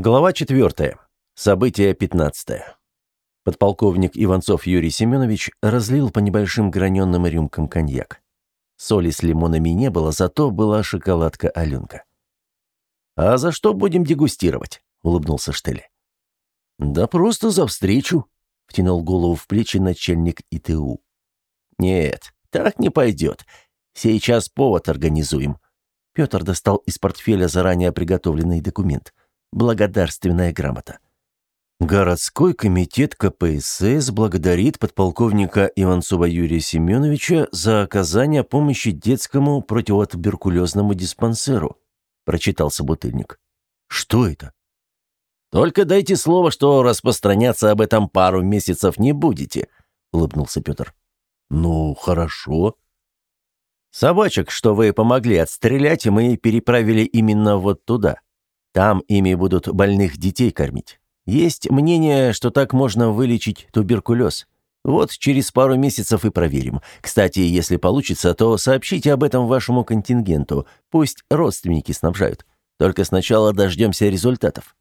Глава 4. Событие 15. Подполковник Иванцов Юрий Семенович разлил по небольшим граненным рюмкам коньяк. Соли с лимонами не было, зато была шоколадка Аленка. «А за что будем дегустировать?» — улыбнулся Штелли. «Да просто за встречу», — втянул голову в плечи начальник ИТУ. «Нет, так не пойдет. Сейчас повод организуем». Петр достал из портфеля заранее приготовленный документ — благодарственная грамота. Городской комитет КПСС благодарит подполковника Иванцова Юрия Семеновича за оказание помощи детскому противотуберкулезному диспансеру, прочитал собутыльник. Что это? Только дайте слово, что распространяться об этом пару месяцев не будете, улыбнулся Петр. Ну, хорошо. Собачек, что вы помогли отстрелять, мы переправили именно вот туда. Там ими будут больных детей кормить. Есть мнение, что так можно вылечить туберкулез. Вот через пару месяцев и проверим. Кстати, если получится, то сообщите об этом вашему контингенту. Пусть родственники снабжают. Только сначала дождемся результатов».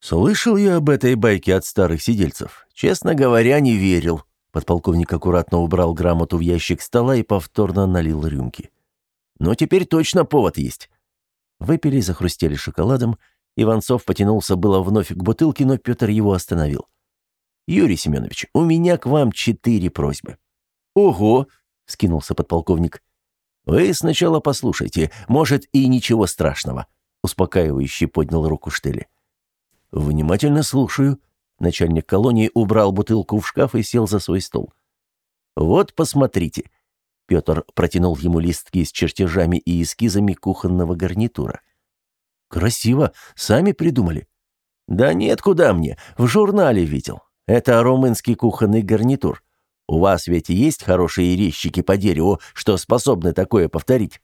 «Слышал я об этой байке от старых сидельцев. Честно говоря, не верил». Подполковник аккуратно убрал грамоту в ящик стола и повторно налил рюмки. «Но теперь точно повод есть. Выпили, захрустели шоколадом. Иванцов потянулся было вновь к бутылке, но Петр его остановил. «Юрий Семенович, у меня к вам четыре просьбы». «Ого!» — скинулся подполковник. «Вы сначала послушайте, может, и ничего страшного», — успокаивающе поднял руку Штели. «Внимательно слушаю». Начальник колонии убрал бутылку в шкаф и сел за свой стол. «Вот, посмотрите. Петр протянул ему листки с чертежами и эскизами кухонного гарнитура. «Красиво. Сами придумали». «Да нет, куда мне. В журнале видел. Это румынский кухонный гарнитур. У вас ведь есть хорошие резчики по дереву, что способны такое повторить?»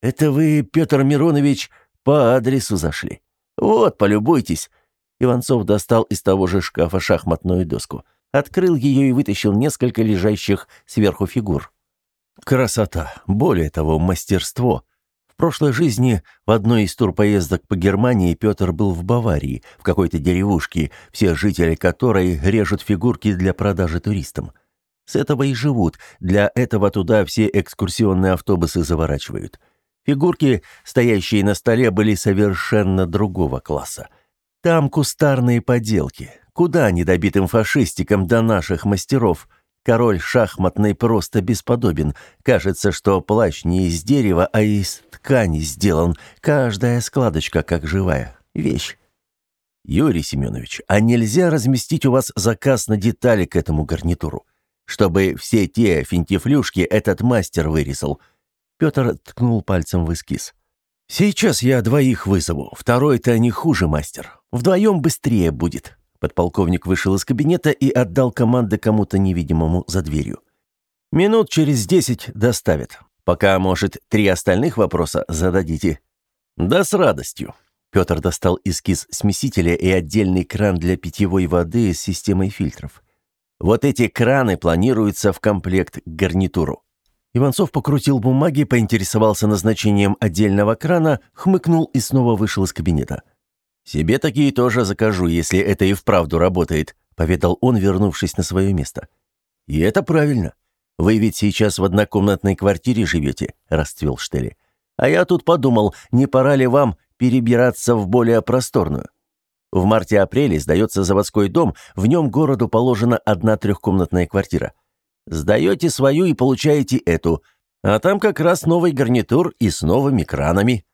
«Это вы, Петр Миронович, по адресу зашли. Вот, полюбуйтесь». Иванцов достал из того же шкафа шахматную доску. Открыл ее и вытащил несколько лежащих сверху фигур. Красота, более того, мастерство. В прошлой жизни в одной из турпоездок по Германии Петр был в Баварии, в какой-то деревушке, все жители которой режут фигурки для продажи туристам. С этого и живут, для этого туда все экскурсионные автобусы заворачивают. Фигурки, стоящие на столе, были совершенно другого класса. Там кустарные поделки. Куда недобитым фашистикам до наших мастеров – Король шахматный просто бесподобен. Кажется, что плащ не из дерева, а из ткани сделан. Каждая складочка как живая. Вещь. Юрий Семенович, а нельзя разместить у вас заказ на детали к этому гарнитуру? Чтобы все те финтифлюшки этот мастер вырезал. Петр ткнул пальцем в эскиз. Сейчас я двоих вызову. Второй-то не хуже мастер. Вдвоем быстрее будет. Подполковник вышел из кабинета и отдал команды кому-то невидимому за дверью. «Минут через десять доставят. Пока, может, три остальных вопроса зададите?» «Да с радостью». Петр достал эскиз смесителя и отдельный кран для питьевой воды с системой фильтров. «Вот эти краны планируются в комплект к гарнитуру». Иванцов покрутил бумаги, поинтересовался назначением отдельного крана, хмыкнул и снова вышел из кабинета. «Себе такие тоже закажу, если это и вправду работает», — поведал он, вернувшись на свое место. «И это правильно. Вы ведь сейчас в однокомнатной квартире живете», — расцвел Штели. «А я тут подумал, не пора ли вам перебираться в более просторную? В марте-апреле сдается заводской дом, в нем городу положена одна трехкомнатная квартира. Сдаете свою и получаете эту, а там как раз новый гарнитур и с новыми кранами».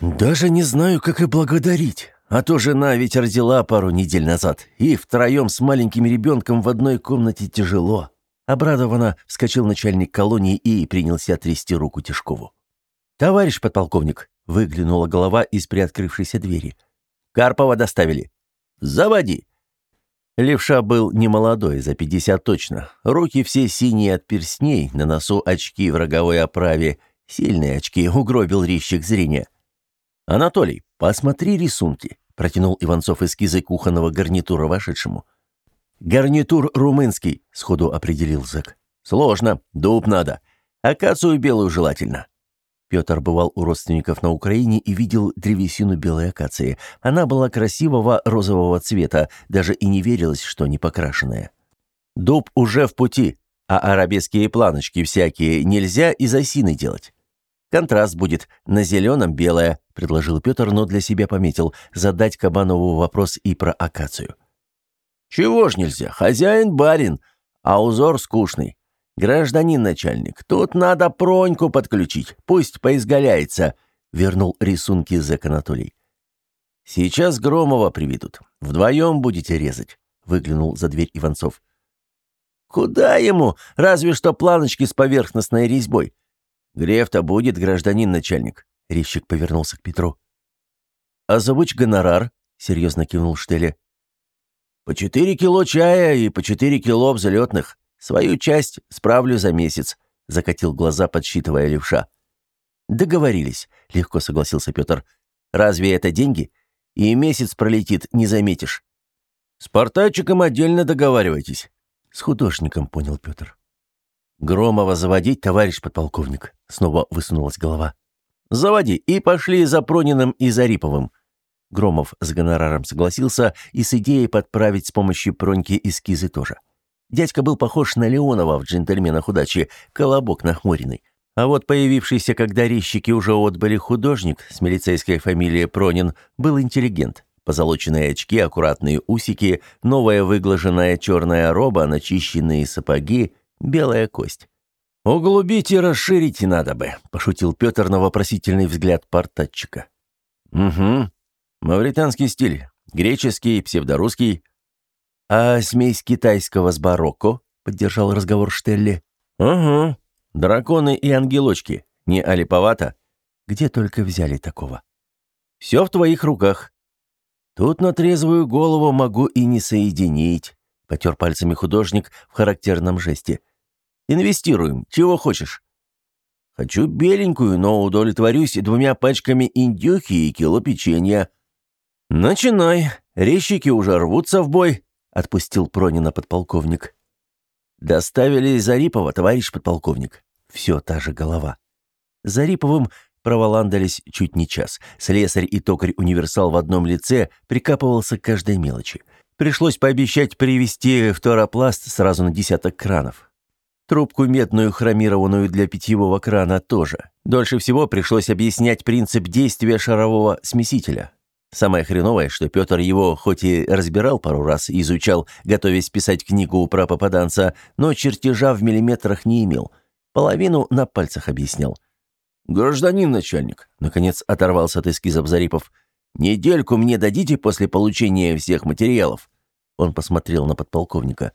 «Даже не знаю, как и благодарить», а то жена ведь родила пару недель назад, и втроем с маленьким ребенком в одной комнате тяжело. Обрадованно вскочил начальник колонии и принялся трясти руку Тишкову. «Товарищ подполковник», — выглянула голова из приоткрывшейся двери. «Карпова доставили». «Заводи». Левша был немолодой, за пятьдесят точно. Руки все синие от перстней, на носу очки в роговой оправе. Сильные очки, угробил резчик зрения. «Анатолий, посмотри рисунки протянул Иванцов эскизы кухонного гарнитура вошедшему. «Гарнитур румынский», — сходу определил зэк. «Сложно, дуб надо. Акацию белую желательно». Петр бывал у родственников на Украине и видел древесину белой акации. Она была красивого розового цвета, даже и не верилось, что не покрашенная. «Дуб уже в пути, а арабеские планочки всякие нельзя из осины делать. Контраст будет на зеленом белое», — предложил Петр, но для себя пометил задать Кабанову вопрос и про акацию. «Чего ж нельзя? Хозяин барин, а узор скучный. Гражданин начальник, тут надо Проньку подключить, пусть поизгаляется», — вернул рисунки зэк Анатолий. «Сейчас Громова приведут. Вдвоем будете резать», — выглянул за дверь Иванцов. «Куда ему? Разве что планочки с поверхностной резьбой. Греф-то будет, гражданин начальник», — резчик повернулся к Петру. «Озвучь гонорар», — серьезно кивнул Штеле. «По четыре кило чая и по четыре кило взлетных. Свою часть справлю за месяц», — закатил глаза, подсчитывая левша. «Договорились», — легко согласился Петр. «Разве это деньги? И месяц пролетит, не заметишь». «С портачиком отдельно договаривайтесь». «С художником», — понял Петр. «Громова заводить, товарищ подполковник», — снова высунулась голова. «Заводи, и пошли за Прониным и Зариповым». Громов с гонораром согласился и с идеей подправить с помощью Проньки эскизы тоже. Дядька был похож на Леонова в «Джентльменах удачи», колобок нахмуренный. А вот появившийся, когда резчики уже отбыли художник с милицейской фамилией Пронин, был интеллигент. Позолоченные очки, аккуратные усики, новая выглаженная черная роба, начищенные сапоги, белая кость. «Углубить и расширить надо бы», — пошутил Петр на вопросительный взгляд портатчика. «Угу. Мавританский стиль. Греческий, псевдорусский. «А смесь китайского с барокко?» — поддержал разговор Штелли. «Угу. Драконы и ангелочки. Не алиповато?» «Где только взяли такого?» «Все в твоих руках». «Тут на трезвую голову могу и не соединить», — потер пальцами художник в характерном жесте. «Инвестируем. Чего хочешь?» «Хочу беленькую, но удовлетворюсь двумя пачками индюхи и кило печенья». «Начинай. Резчики уже рвутся в бой отпустил Пронина подполковник. «Доставили Зарипова, товарищ подполковник». Все та же голова. Зариповым проволандались чуть не час. Слесарь и токарь-универсал в одном лице прикапывался к каждой мелочи. Пришлось пообещать привезти второпласт сразу на десяток кранов. Трубку медную, хромированную для питьевого крана тоже. Дольше всего пришлось объяснять принцип действия шарового смесителя. Самое хреновое, что Петр его хоть и разбирал пару раз и изучал, готовясь писать книгу про попаданца, но чертежа в миллиметрах не имел. Половину на пальцах объяснял. «Гражданин начальник», — наконец оторвался от эскизов Зарипов, «недельку мне дадите после получения всех материалов?» Он посмотрел на подполковника.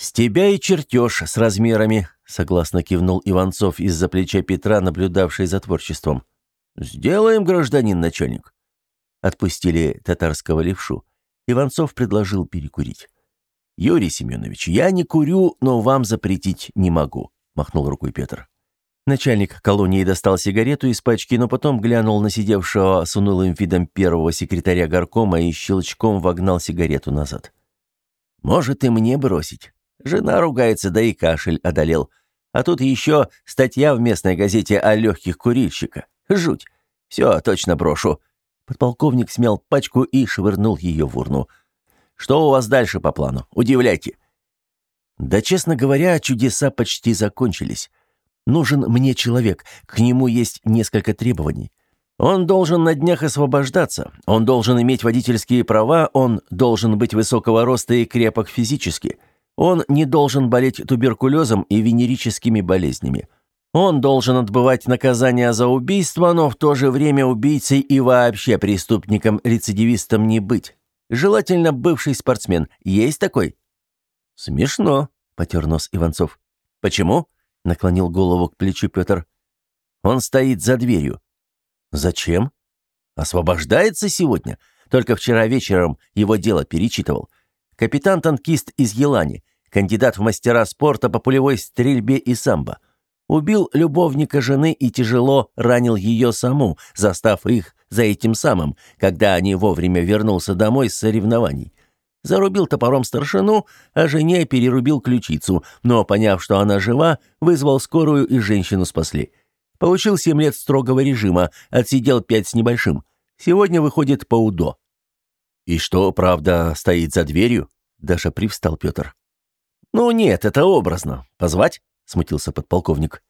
«С тебя и чертеж с размерами», — согласно кивнул Иванцов из-за плеча Петра, наблюдавший за творчеством. «Сделаем, гражданин начальник». Отпустили татарского левшу. Иванцов предложил перекурить. «Юрий Семенович, я не курю, но вам запретить не могу», — махнул рукой Петр. Начальник колонии достал сигарету из пачки, но потом глянул на сидевшего с унылым видом первого секретаря горкома и щелчком вогнал сигарету назад. «Может, и мне бросить. Жена ругается, да и кашель одолел. А тут еще статья в местной газете о легких курильщика. Жуть. Все, точно брошу. Подполковник смял пачку и швырнул ее в урну. «Что у вас дальше по плану? Удивляйте». «Да, честно говоря, чудеса почти закончились. Нужен мне человек, к нему есть несколько требований. Он должен на днях освобождаться, он должен иметь водительские права, он должен быть высокого роста и крепок физически, он не должен болеть туберкулезом и венерическими болезнями». Он должен отбывать наказание за убийство, но в то же время убийцей и вообще преступником-рецидивистом не быть. Желательно бывший спортсмен. Есть такой?» «Смешно», — потер нос Иванцов. «Почему?» — наклонил голову к плечу Петр. «Он стоит за дверью». «Зачем?» «Освобождается сегодня. Только вчера вечером его дело перечитывал. Капитан-танкист из Елани, кандидат в мастера спорта по пулевой стрельбе и самбо. Убил любовника жены и тяжело ранил ее саму, застав их за этим самым, когда они вовремя вернулся домой с соревнований. Зарубил топором старшину, а жене перерубил ключицу, но, поняв, что она жива, вызвал скорую и женщину спасли. Получил семь лет строгого режима, отсидел пять с небольшим. Сегодня выходит по УДО». «И что, правда, стоит за дверью?» Даша привстал Петр. «Ну нет, это образно. Позвать?» — смутился подполковник.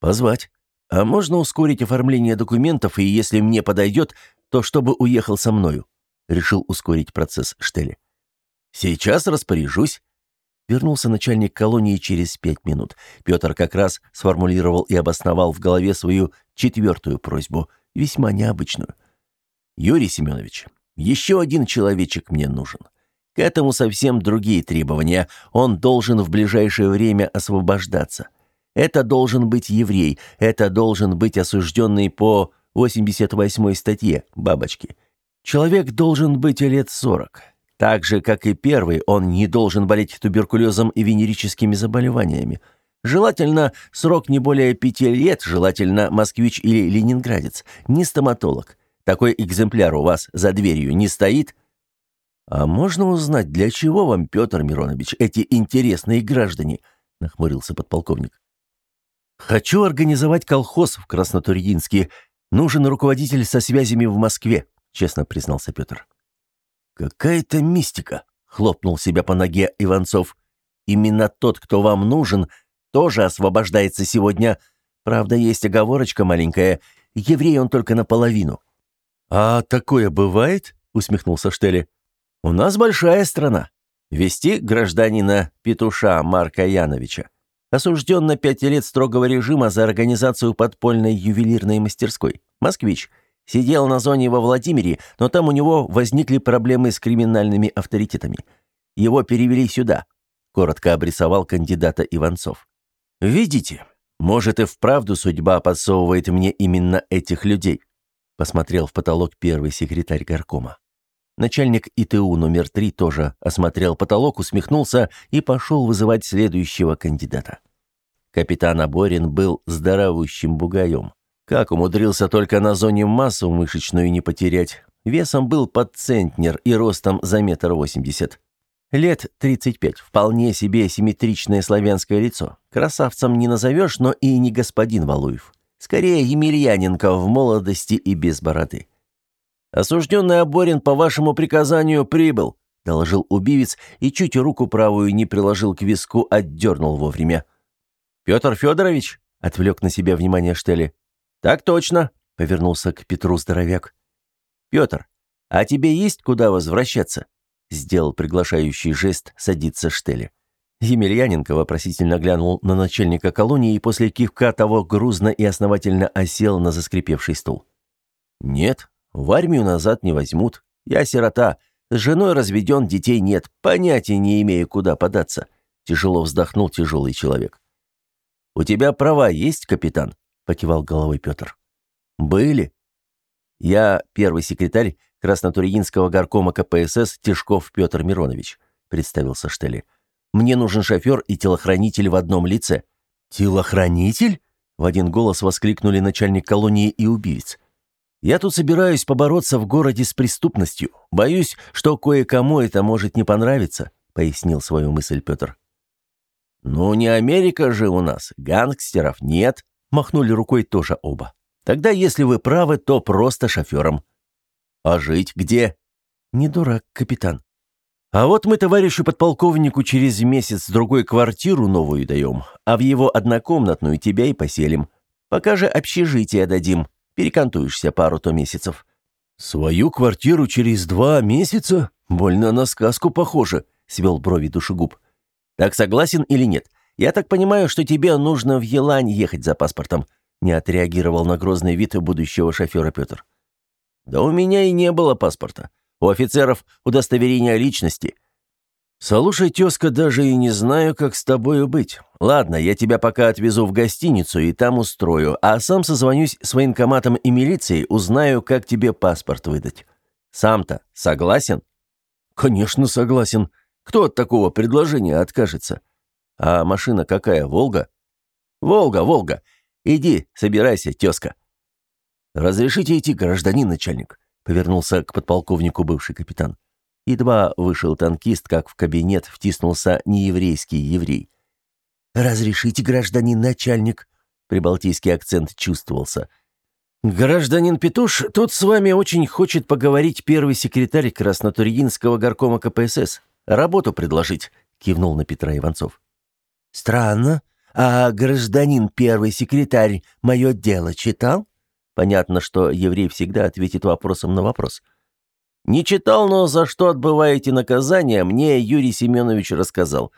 «Позвать. А можно ускорить оформление документов, и если мне подойдет, то чтобы уехал со мною?» Решил ускорить процесс Штели. «Сейчас распоряжусь». Вернулся начальник колонии через пять минут. Петр как раз сформулировал и обосновал в голове свою четвертую просьбу, весьма необычную. «Юрий Семенович, еще один человечек мне нужен. К этому совсем другие требования. Он должен в ближайшее время освобождаться. Это должен быть еврей, это должен быть осужденный по 88 статье «Бабочки». Человек должен быть лет 40. Так же, как и первый, он не должен болеть туберкулезом и венерическими заболеваниями. Желательно срок не более пяти лет, желательно москвич или ленинградец, не стоматолог. Такой экземпляр у вас за дверью не стоит? А можно узнать, для чего вам, Петр Миронович, эти интересные граждане? Нахмурился подполковник. Хочу организовать колхоз в Краснотурьинске. Нужен руководитель со связями в Москве, честно признался Петр. «Какая-то мистика», — хлопнул себя по ноге Иванцов. «Именно тот, кто вам нужен, тоже освобождается сегодня. Правда, есть оговорочка маленькая. Еврей он только наполовину». «А такое бывает?» — усмехнулся Штели. «У нас большая страна. Вести гражданина Петуша Марка Яновича. Осужден на пять лет строгого режима за организацию подпольной ювелирной мастерской. Москвич. Сидел на зоне во Владимире, но там у него возникли проблемы с криминальными авторитетами. Его перевели сюда», — коротко обрисовал кандидата Иванцов. «Видите, может и вправду судьба подсовывает мне именно этих людей», — посмотрел в потолок первый секретарь горкома. Начальник ИТУ номер три тоже осмотрел потолок, усмехнулся и пошел вызывать следующего кандидата. Капитан Аборин был здоровущим бугаем. Как умудрился только на зоне массу мышечную не потерять. Весом был под центнер и ростом за метр восемьдесят. Лет 35, вполне себе симметричное славянское лицо. Красавцем не назовешь, но и не господин Валуев. Скорее, Емельяненко в молодости и без бороды. «Осужденный Аборин по вашему приказанию прибыл», — доложил убивец и чуть руку правую не приложил к виску, отдернул вовремя. «Петр Федорович?» — отвлек на себя внимание Штели. «Так точно», — повернулся к Петру здоровяк. «Петр, а тебе есть куда возвращаться?» — сделал приглашающий жест садиться Штели. Емельяненко вопросительно глянул на начальника колонии и после кивка того грузно и основательно осел на заскрипевший стул. «Нет, в армию назад не возьмут. Я сирота, с женой разведен, детей нет, понятия не имею, куда податься», — тяжело вздохнул тяжелый человек. «У тебя права есть, капитан?» покивал головой Петр. Были. Я первый секретарь Краснотурьинского горкома КПСС Тишков Петр Миронович, представился Штели. Мне нужен шофер и телохранитель в одном лице. Телохранитель? В один голос воскликнули начальник колонии и убийц. Я тут собираюсь побороться в городе с преступностью. Боюсь, что кое-кому это может не понравиться, пояснил свою мысль Петр. Ну не Америка же у нас, гангстеров нет, Махнули рукой тоже оба. Тогда, если вы правы, то просто шофером. А жить где? Не дурак, капитан. А вот мы товарищу подполковнику через месяц-другой квартиру новую даем, а в его однокомнатную тебя и поселим. Пока же общежитие дадим. Перекантуешься пару-то месяцев. Свою квартиру через два месяца? Больно на сказку похоже, свел брови душегуб. Так согласен или нет? «Я так понимаю, что тебе нужно в Елань ехать за паспортом», не отреагировал на грозный вид будущего шофера Петр. «Да у меня и не было паспорта. У офицеров удостоверение личности». «Слушай, тезка, даже и не знаю, как с тобою быть. Ладно, я тебя пока отвезу в гостиницу и там устрою, а сам созвонюсь с военкоматом и милицией, узнаю, как тебе паспорт выдать. Сам-то согласен?» «Конечно, согласен. Кто от такого предложения откажется?» А машина какая, Волга? Волга, Волга. Иди, собирайся, тезка. Разрешите идти, гражданин начальник, повернулся к подполковнику бывший капитан. Едва вышел танкист, как в кабинет втиснулся нееврейский еврей. «Разрешите, гражданин начальник?» Прибалтийский акцент чувствовался. «Гражданин Петуш, тут с вами очень хочет поговорить первый секретарь Краснотурьинского горкома КПСС. Работу предложить», — кивнул на Петра Иванцов. «Странно. А гражданин первый секретарь мое дело читал?» Понятно, что еврей всегда ответит вопросом на вопрос. «Не читал, но за что отбываете наказание, мне Юрий Семенович рассказал.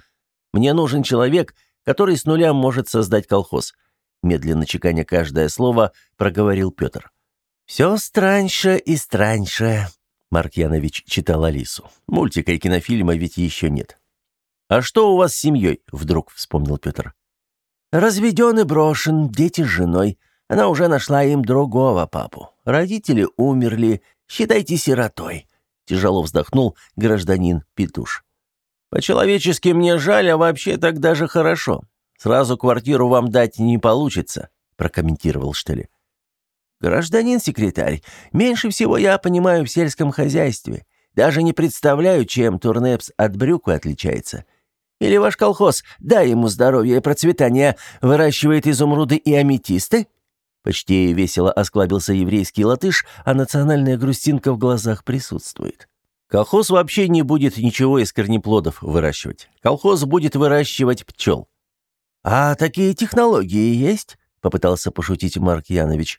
Мне нужен человек, который с нуля может создать колхоз медленно чеканя каждое слово, проговорил Петр. «Все страньше и страньше», — Маркьянович читал Алису. Мультика и кинофильма ведь еще нет. «А что у вас с семьей?» — вдруг вспомнил Петр. «Разведен и брошен, дети с женой. Она уже нашла им другого папу. Родители умерли, считайте сиротой», — тяжело вздохнул гражданин Петуш. «По-человечески мне жаль, а вообще так даже хорошо. Сразу квартиру вам дать не получится», — прокомментировал Штелли. «Гражданин секретарь, меньше всего я понимаю в сельском хозяйстве. Даже не представляю, чем турнепс от брюквы отличается. Или ваш колхоз, дай ему здоровья и процветания, выращивает изумруды и аметисты?» Почти весело осклабился еврейский латыш, а национальная грустинка в глазах присутствует. Колхоз вообще не будет ничего из корнеплодов выращивать. Колхоз будет выращивать пчел. «А такие технологии есть?» — попытался пошутить Марк Янович.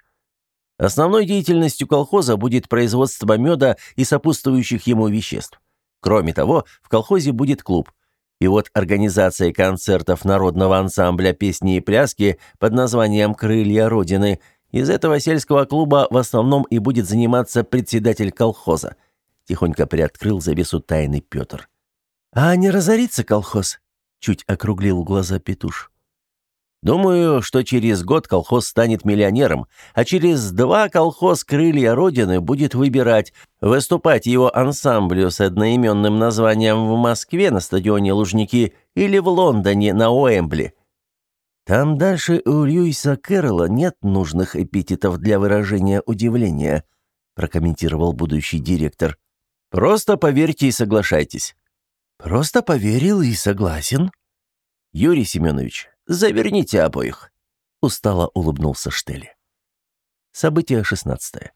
«Основной деятельностью колхоза будет производство меда и сопутствующих ему веществ. Кроме того, в колхозе будет клуб. И вот организация концертов народного ансамбля песни и пляски под названием «Крылья Родины» из этого сельского клуба в основном и будет заниматься председатель колхоза. Тихонько приоткрыл завесу тайны Петр. «А не разорится колхоз?» Чуть округлил глаза Петуш. Думаю, что через год колхоз станет миллионером, а через два колхоз «Крылья Родины» будет выбирать, выступать его ансамблю с одноименным названием в Москве на стадионе Лужники или в Лондоне на Уэмбли. Там дальше у Льюиса Кэрролла нет нужных эпитетов для выражения удивления, прокомментировал будущий директор. Просто поверьте и соглашайтесь. Просто поверил и согласен. Юрий Семенович, заверните обоих. Устало улыбнулся Штели. Событие шестнадцатое.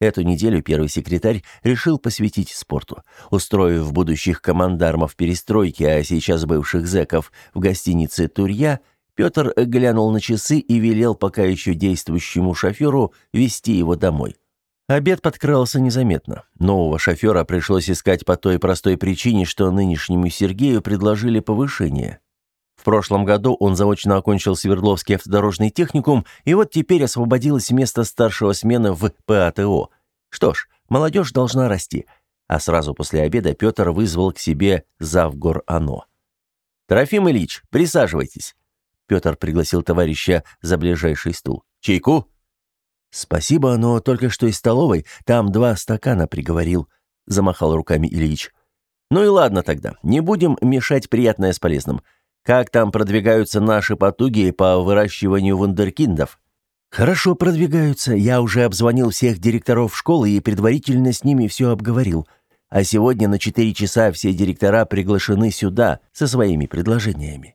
Эту неделю первый секретарь решил посвятить спорту. Устроив будущих командармов перестройки, а сейчас бывших зэков, в гостинице «Турья», Петр глянул на часы и велел пока еще действующему шоферу вести его домой. Обед подкрался незаметно. Нового шофера пришлось искать по той простой причине, что нынешнему Сергею предложили повышение. Прошлом году он заочно окончил Свердловский автодорожный техникум, и вот теперь освободилось место старшего смены в ПАТО. Что ж, молодежь должна расти. А сразу после обеда Петр вызвал к себе завгор АНО. «Трофим Ильич, присаживайтесь». Петр пригласил товарища за ближайший стул. «Чайку?» «Спасибо, но только что из столовой. Там два стакана приговорил», — замахал руками Ильич. «Ну и ладно тогда. Не будем мешать приятное с полезным. Как там продвигаются наши потуги по выращиванию вундеркиндов?» «Хорошо продвигаются. Я уже обзвонил всех директоров школы и предварительно с ними все обговорил. А сегодня на четыре часа все директора приглашены сюда со своими предложениями».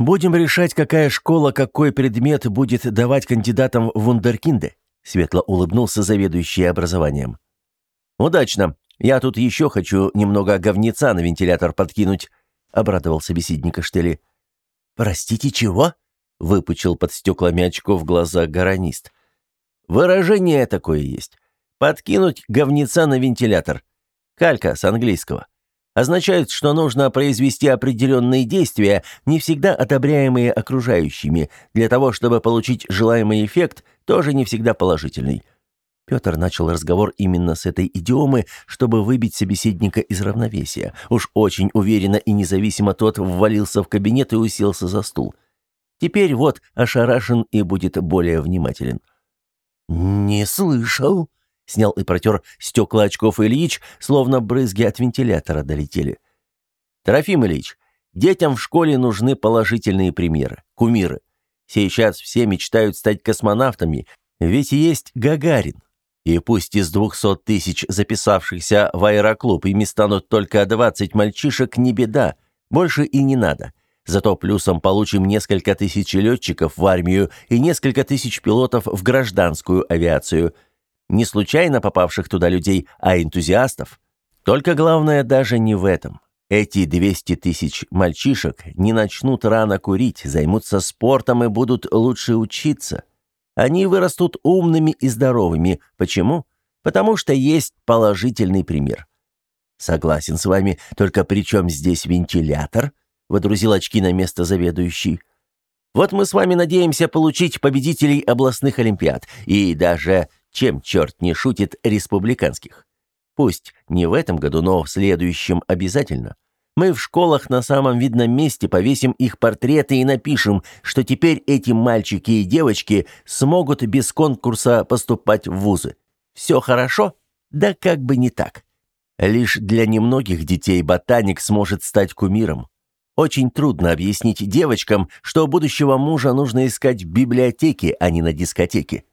«Будем решать, какая школа какой предмет будет давать кандидатам в вундеркинды», светло улыбнулся заведующий образованием. «Удачно. Я тут еще хочу немного говнеца на вентилятор подкинуть», обрадовал собеседника Штели. «Простите, чего?» выпучил под стеклами очков глаза гаранист. «Выражение такое есть. Подкинуть говнеца на вентилятор. Калька с английского означает, что нужно произвести определенные действия, не всегда одобряемые окружающими, для того, чтобы получить желаемый эффект, тоже не всегда положительный. Петр начал разговор именно с этой идиомы, чтобы выбить собеседника из равновесия. Уж очень уверенно и независимо тот ввалился в кабинет и уселся за стул. Теперь вот ошарашен и будет более внимателен. «Не слышал», Снял и протер стекла очков Ильич, словно брызги от вентилятора долетели. «Трофим Ильич, детям в школе нужны положительные примеры, кумиры. Сейчас все мечтают стать космонавтами, ведь есть Гагарин. И пусть из двухсот тысяч записавшихся в аэроклуб ими станут только двадцать мальчишек, не беда, больше и не надо. Зато плюсом получим несколько тысяч летчиков в армию и несколько тысяч пилотов в гражданскую авиацию. Не случайно попавших туда людей, а энтузиастов. Только главное даже не в этом. Эти 200 тысяч мальчишек не начнут рано курить, займутся спортом и будут лучше учиться. Они вырастут умными и здоровыми. Почему? Потому что есть положительный пример. Согласен с вами, только при чем здесь вентилятор? Водрузил очки на место заведующий. Вот мы с вами надеемся получить победителей областных олимпиад и даже, чем черт не шутит, республиканских. Пусть не в этом году, но в следующем обязательно. Мы в школах на самом видном месте повесим их портреты и напишем, что теперь эти мальчики и девочки смогут без конкурса поступать в вузы. Все хорошо? Да как бы не так. Лишь для немногих детей ботаник сможет стать кумиром. Очень трудно объяснить девочкам, что будущего мужа нужно искать в библиотеке, а не на дискотеке.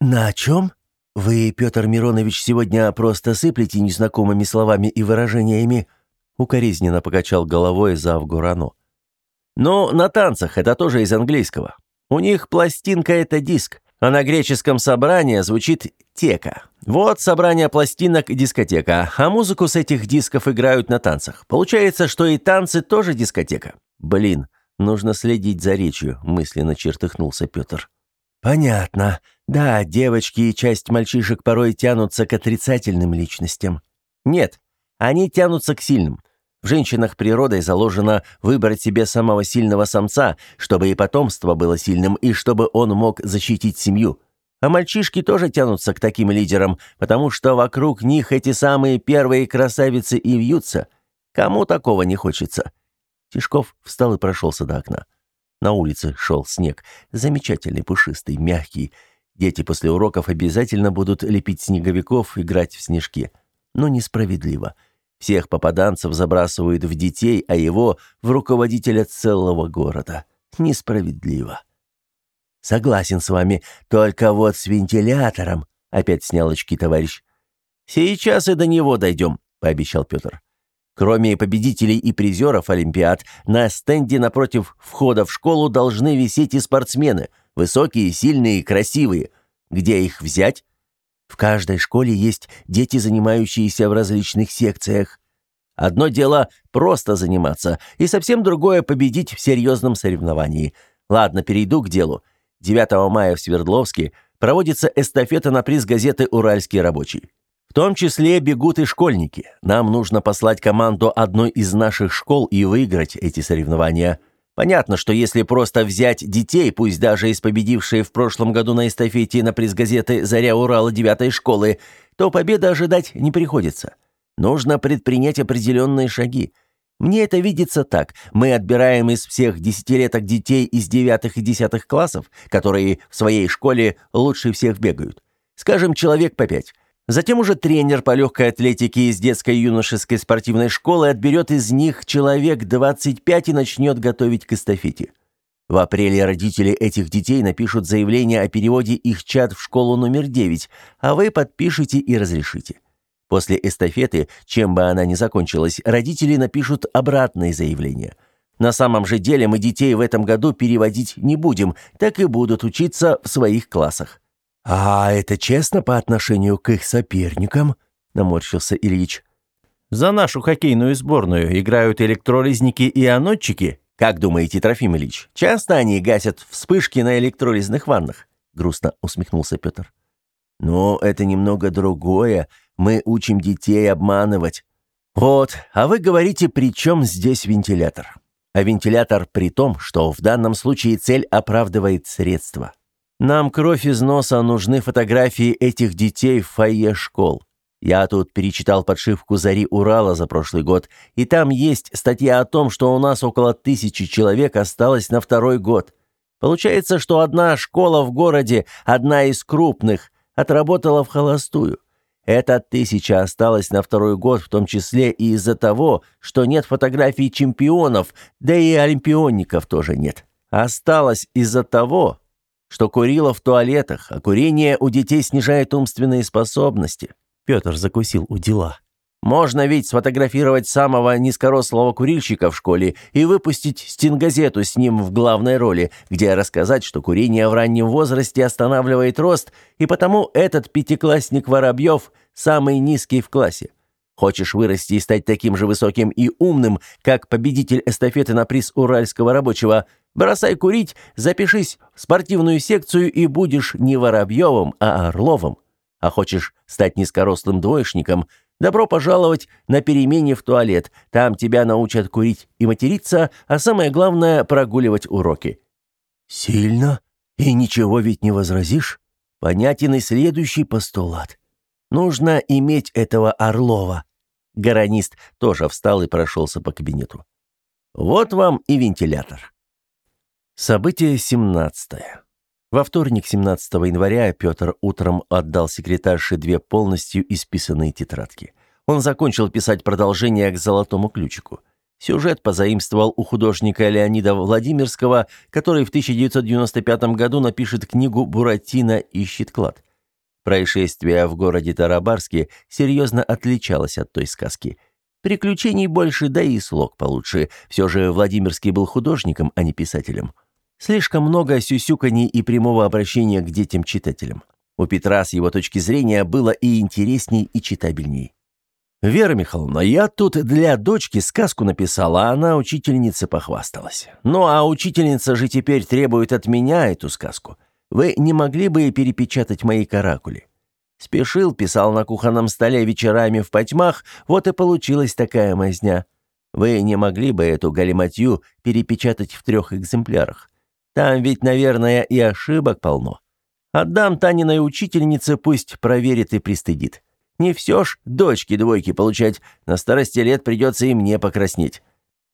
«На чем? Вы, Петр Миронович, сегодня просто сыплете незнакомыми словами и выражениями?» Укоризненно покачал головой зав Гурано. «Ну, на танцах, это тоже из английского. У них пластинка — это диск, а на греческом собрании звучит тека. Вот собрание пластинок и дискотека, а музыку с этих дисков играют на танцах. Получается, что и танцы тоже дискотека. Блин, нужно следить за речью», — мысленно чертыхнулся Петр. «Понятно. Да, девочки и часть мальчишек порой тянутся к отрицательным личностям». «Нет, они тянутся к сильным. Женщинах природой заложено выбрать себе самого сильного самца, чтобы и потомство было сильным, и чтобы он мог защитить семью. А мальчишки тоже тянутся к таким лидерам, потому что вокруг них эти самые первые красавицы и вьются. Кому такого не хочется?» Тишков встал и прошелся до окна. На улице шел снег, замечательный, пушистый, мягкий. Дети после уроков обязательно будут лепить снеговиков, играть в снежки. Но несправедливо. Всех попаданцев забрасывают в детей, а его — в руководителя целого города. Несправедливо. Согласен с вами, только вот с вентилятором, — опять снял очки товарищ. Сейчас и до него дойдем, — пообещал Петр. Кроме победителей и призеров Олимпиад, на стенде напротив входа в школу должны висеть и спортсмены. Высокие, сильные, красивые. Где их взять? В каждой школе есть дети, занимающиеся в различных секциях. Одно дело просто заниматься, и совсем другое победить в серьезном соревновании. Ладно, перейду к делу. 9 мая в Свердловске проводится эстафета на приз газеты «Уральский рабочий». В том числе бегут и школьники. Нам нужно послать команду одной из наших школ и выиграть эти соревнования. Понятно, что если просто взять детей, пусть даже из победившей в прошлом году на эстафете на приз газеты «Заря Урала» девятой школы, то победы ожидать не приходится. Нужно предпринять определенные шаги. Мне это видится так. Мы отбираем из всех десятилеток детей из девятых и десятых классов, которые в своей школе лучше всех бегают. Скажем, человек по пять. Затем уже тренер по легкой атлетике из детской юношеской спортивной школы отберет из них человек 25 и начнет готовить к эстафете. В апреле родители этих детей напишут заявление о переводе их чад в школу номер 9, а вы подпишите и разрешите. После эстафеты, чем бы она ни закончилась, родители напишут обратное заявление. На самом же деле мы детей в этом году переводить не будем, так и будут учиться в своих классах. «А это честно по отношению к их соперникам?» — наморщился Ильич. «За нашу хоккейную сборную играют электролизники и анотчики. Как думаете, Трофим Ильич, часто они гасят вспышки на электролизных ваннах?» — грустно усмехнулся Петр. «Но это немного другое. Мы учим детей обманывать». «Вот, а вы говорите, при чем здесь вентилятор?» А вентилятор при том, что в данном случае цель оправдывает средства. Нам кровь из носа нужны фотографии этих детей в фойе школ. Я тут перечитал подшивку «Зари Урала» за прошлый год, и там есть статья о том, что у нас около тысячи человек осталось на второй год. Получается, что одна школа в городе, одна из крупных, отработала в холостую. Эта тысяча осталась на второй год, в том числе и из-за того, что нет фотографий чемпионов, да и олимпионников тоже нет. Осталось из-за того, что курила в туалетах, а курение у детей снижает умственные способности. Петр закусил у дела. Можно ведь сфотографировать самого низкорослого курильщика в школе и выпустить стенгазету с ним в главной роли, где рассказать, что курение в раннем возрасте останавливает рост, и потому этот пятиклассник Воробьев самый низкий в классе. Хочешь вырасти и стать таким же высоким и умным, как победитель эстафеты на приз уральского рабочего? Бросай курить, запишись в спортивную секцию и будешь не Воробьевым, а Орловым. А хочешь стать низкорослым двоечником – Добро пожаловать на перемене в туалет. Там тебя научат курить и материться, а самое главное – прогуливать уроки». «Сильно? И ничего ведь не возразишь? Понятен и следующий постулат. Нужно иметь этого Орлова». Гаранист тоже встал и прошелся по кабинету. «Вот вам и вентилятор». Событие семнадцатое. Во вторник, 17 января, Петр утром отдал секретарше две полностью исписанные тетрадки. Он закончил писать продолжение к «Золотому ключику». Сюжет позаимствовал у художника Леонида Владимирского, который в 1995 году напишет книгу «Буратино ищет клад». Происшествие в городе Тарабарске серьезно отличалось от той сказки. Приключений больше, да и слог получше. Все же Владимирский был художником, а не писателем. Слишком много сюсюканий и прямого обращения к детям-читателям. У Петра с его точки зрения было и интересней, и читабельней. «Вера Михайловна, я тут для дочки сказку написала, а она учительнице похвасталась. Ну, а учительница же теперь требует от меня эту сказку. Вы не могли бы перепечатать мои каракули?» Спешил, писал на кухонном столе вечерами в потьмах, вот и получилась такая мазня. Вы не могли бы эту галиматью перепечатать в трех экземплярах? Там ведь, наверное, и ошибок полно. Отдам Таниной учительнице, пусть проверит и пристыдит. Не все ж дочки двойки получать, на старости лет придется и мне покраснеть».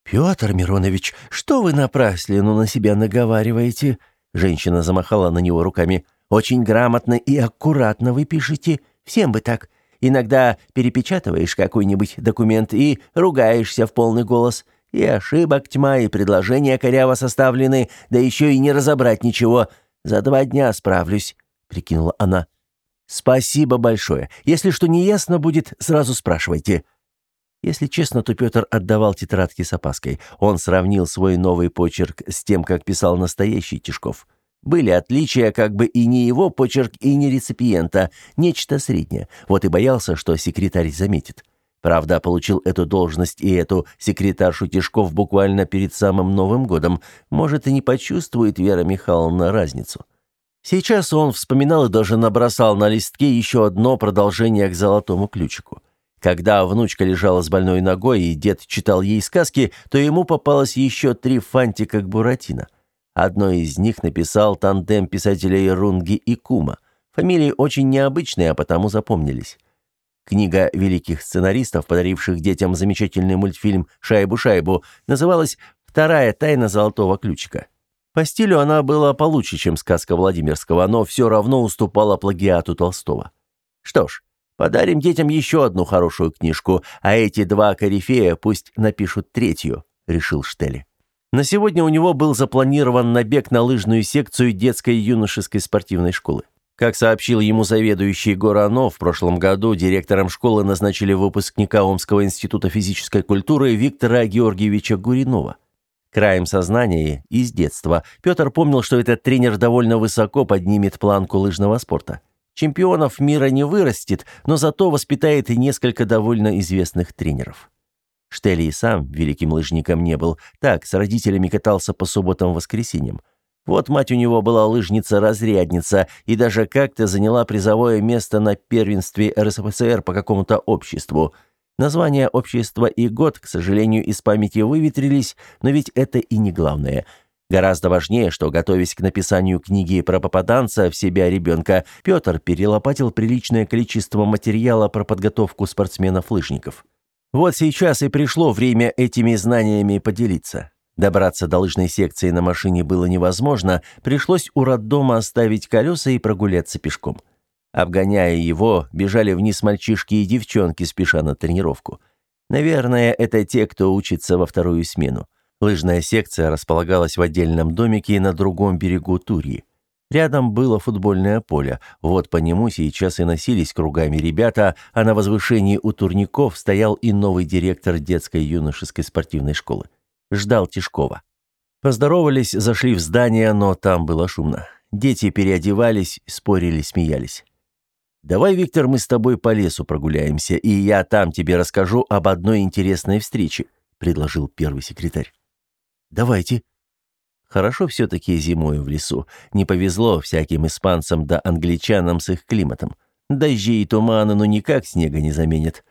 «Петр Миронович, что вы напраслину на себя наговариваете?» Женщина замахала на него руками. «Очень грамотно и аккуратно вы пишете. Всем бы так. Иногда перепечатываешь какой-нибудь документ и ругаешься в полный голос. И ошибок тьма, и предложения коряво составлены, да еще и не разобрать ничего. За два дня справлюсь», — прикинула она. «Спасибо большое. Если что неясно будет, сразу спрашивайте». Если честно, то Петр отдавал тетрадки с опаской. Он сравнил свой новый почерк с тем, как писал настоящий Тишков. Были отличия, как бы и не его почерк, и не реципиента, нечто среднее. Вот и боялся, что секретарь заметит. Правда, получил эту должность и эту секретаршу Тишков буквально перед самым Новым годом. Может, и не почувствует Вера Михайловна разницу. Сейчас он вспоминал и даже набросал на листке еще одно продолжение к золотому ключику. Когда внучка лежала с больной ногой, и дед читал ей сказки, то ему попалось еще три фантика к Буратино. Одно из них написал тандем писателей Рунги и Кума. Фамилии очень необычные, а потому запомнились. Книга великих сценаристов, подаривших детям замечательный мультфильм «Шайбу-шайбу», называлась «Вторая тайна золотого ключика». По стилю она была получше, чем сказка Владимирского, но все равно уступала плагиату Толстого. Что ж, подарим детям еще одну хорошую книжку, а эти два корифея пусть напишут третью, решил Штели. На сегодня у него был запланирован набег на лыжную секцию детской и юношеской спортивной школы. Как сообщил ему заведующий Горанов, в прошлом году директором школы назначили выпускника Омского института физической культуры Виктора Георгиевича Гуринова. Краем сознания и с детства Петр помнил, что этот тренер довольно высоко поднимет планку лыжного спорта. Чемпионов мира не вырастет, но зато воспитает и несколько довольно известных тренеров. Штели и сам великим лыжником не был, так, с родителями катался по субботам-воскресеньям. Вот мать у него была лыжница-разрядница и даже как-то заняла призовое место на первенстве РСФСР по какому-то обществу. Название общества и год, к сожалению, из памяти выветрились, но ведь это и не главное. Гораздо важнее, что, готовясь к написанию книги про попаданца в себя ребенка, Петр перелопатил приличное количество материала про подготовку спортсменов-лыжников. Вот сейчас и пришло время этими знаниями поделиться. Добраться до лыжной секции на машине было невозможно, пришлось у роддома оставить колеса и прогуляться пешком. Обгоняя его, бежали вниз мальчишки и девчонки, спеша на тренировку. Наверное, это те, кто учится во вторую смену. Лыжная секция располагалась в отдельном домике на другом берегу Турии. Рядом было футбольное поле. Вот по нему сейчас и носились кругами ребята, а на возвышении у турников стоял и новый директор детской юношеской спортивной школы. Ждал Тишкова. Поздоровались, зашли в здание, но там было шумно. Дети переодевались, спорили, смеялись. «Давай, Виктор, мы с тобой по лесу прогуляемся, и я там тебе расскажу об одной интересной встрече», — предложил первый секретарь. «Давайте», Хорошо все-таки зимой в лесу. Не повезло всяким испанцам да англичанам с их климатом. Дожди и туманы ну никак снега не заменят.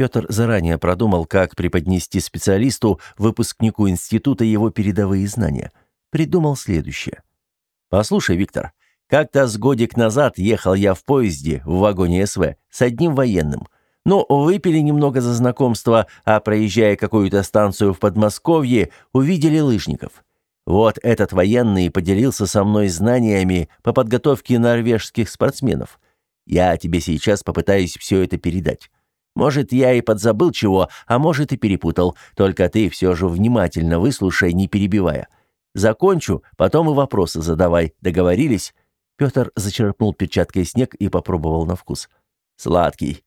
Петр заранее продумал, как преподнести специалисту, выпускнику института, его передовые знания. Придумал следующее. «Послушай, Виктор, как-то с годик назад ехал я в поезде в вагоне СВ с одним военным. Ну, выпили немного за знакомство, а проезжая какую-то станцию в Подмосковье, увидели лыжников. Вот этот военный поделился со мной знаниями по подготовке норвежских спортсменов. Я тебе сейчас попытаюсь все это передать. Может, я и подзабыл чего, а может и перепутал, только ты все же внимательно выслушай, не перебивая. Закончу, потом и вопросы задавай. Договорились?» Петр зачерпнул перчаткой снег и попробовал на вкус. «Сладкий».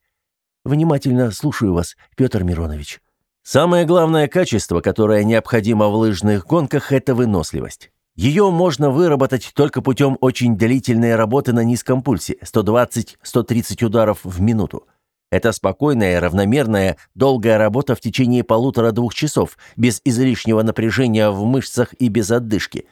«Внимательно слушаю вас, Петр Миронович». Самое главное качество, которое необходимо в лыжных гонках, это выносливость. Ее можно выработать только путем очень длительной работы на низком пульсе – 120-130 ударов в минуту. Это спокойная, равномерная, долгая работа в течение полутора-двух часов, без излишнего напряжения в мышцах и без отдышки.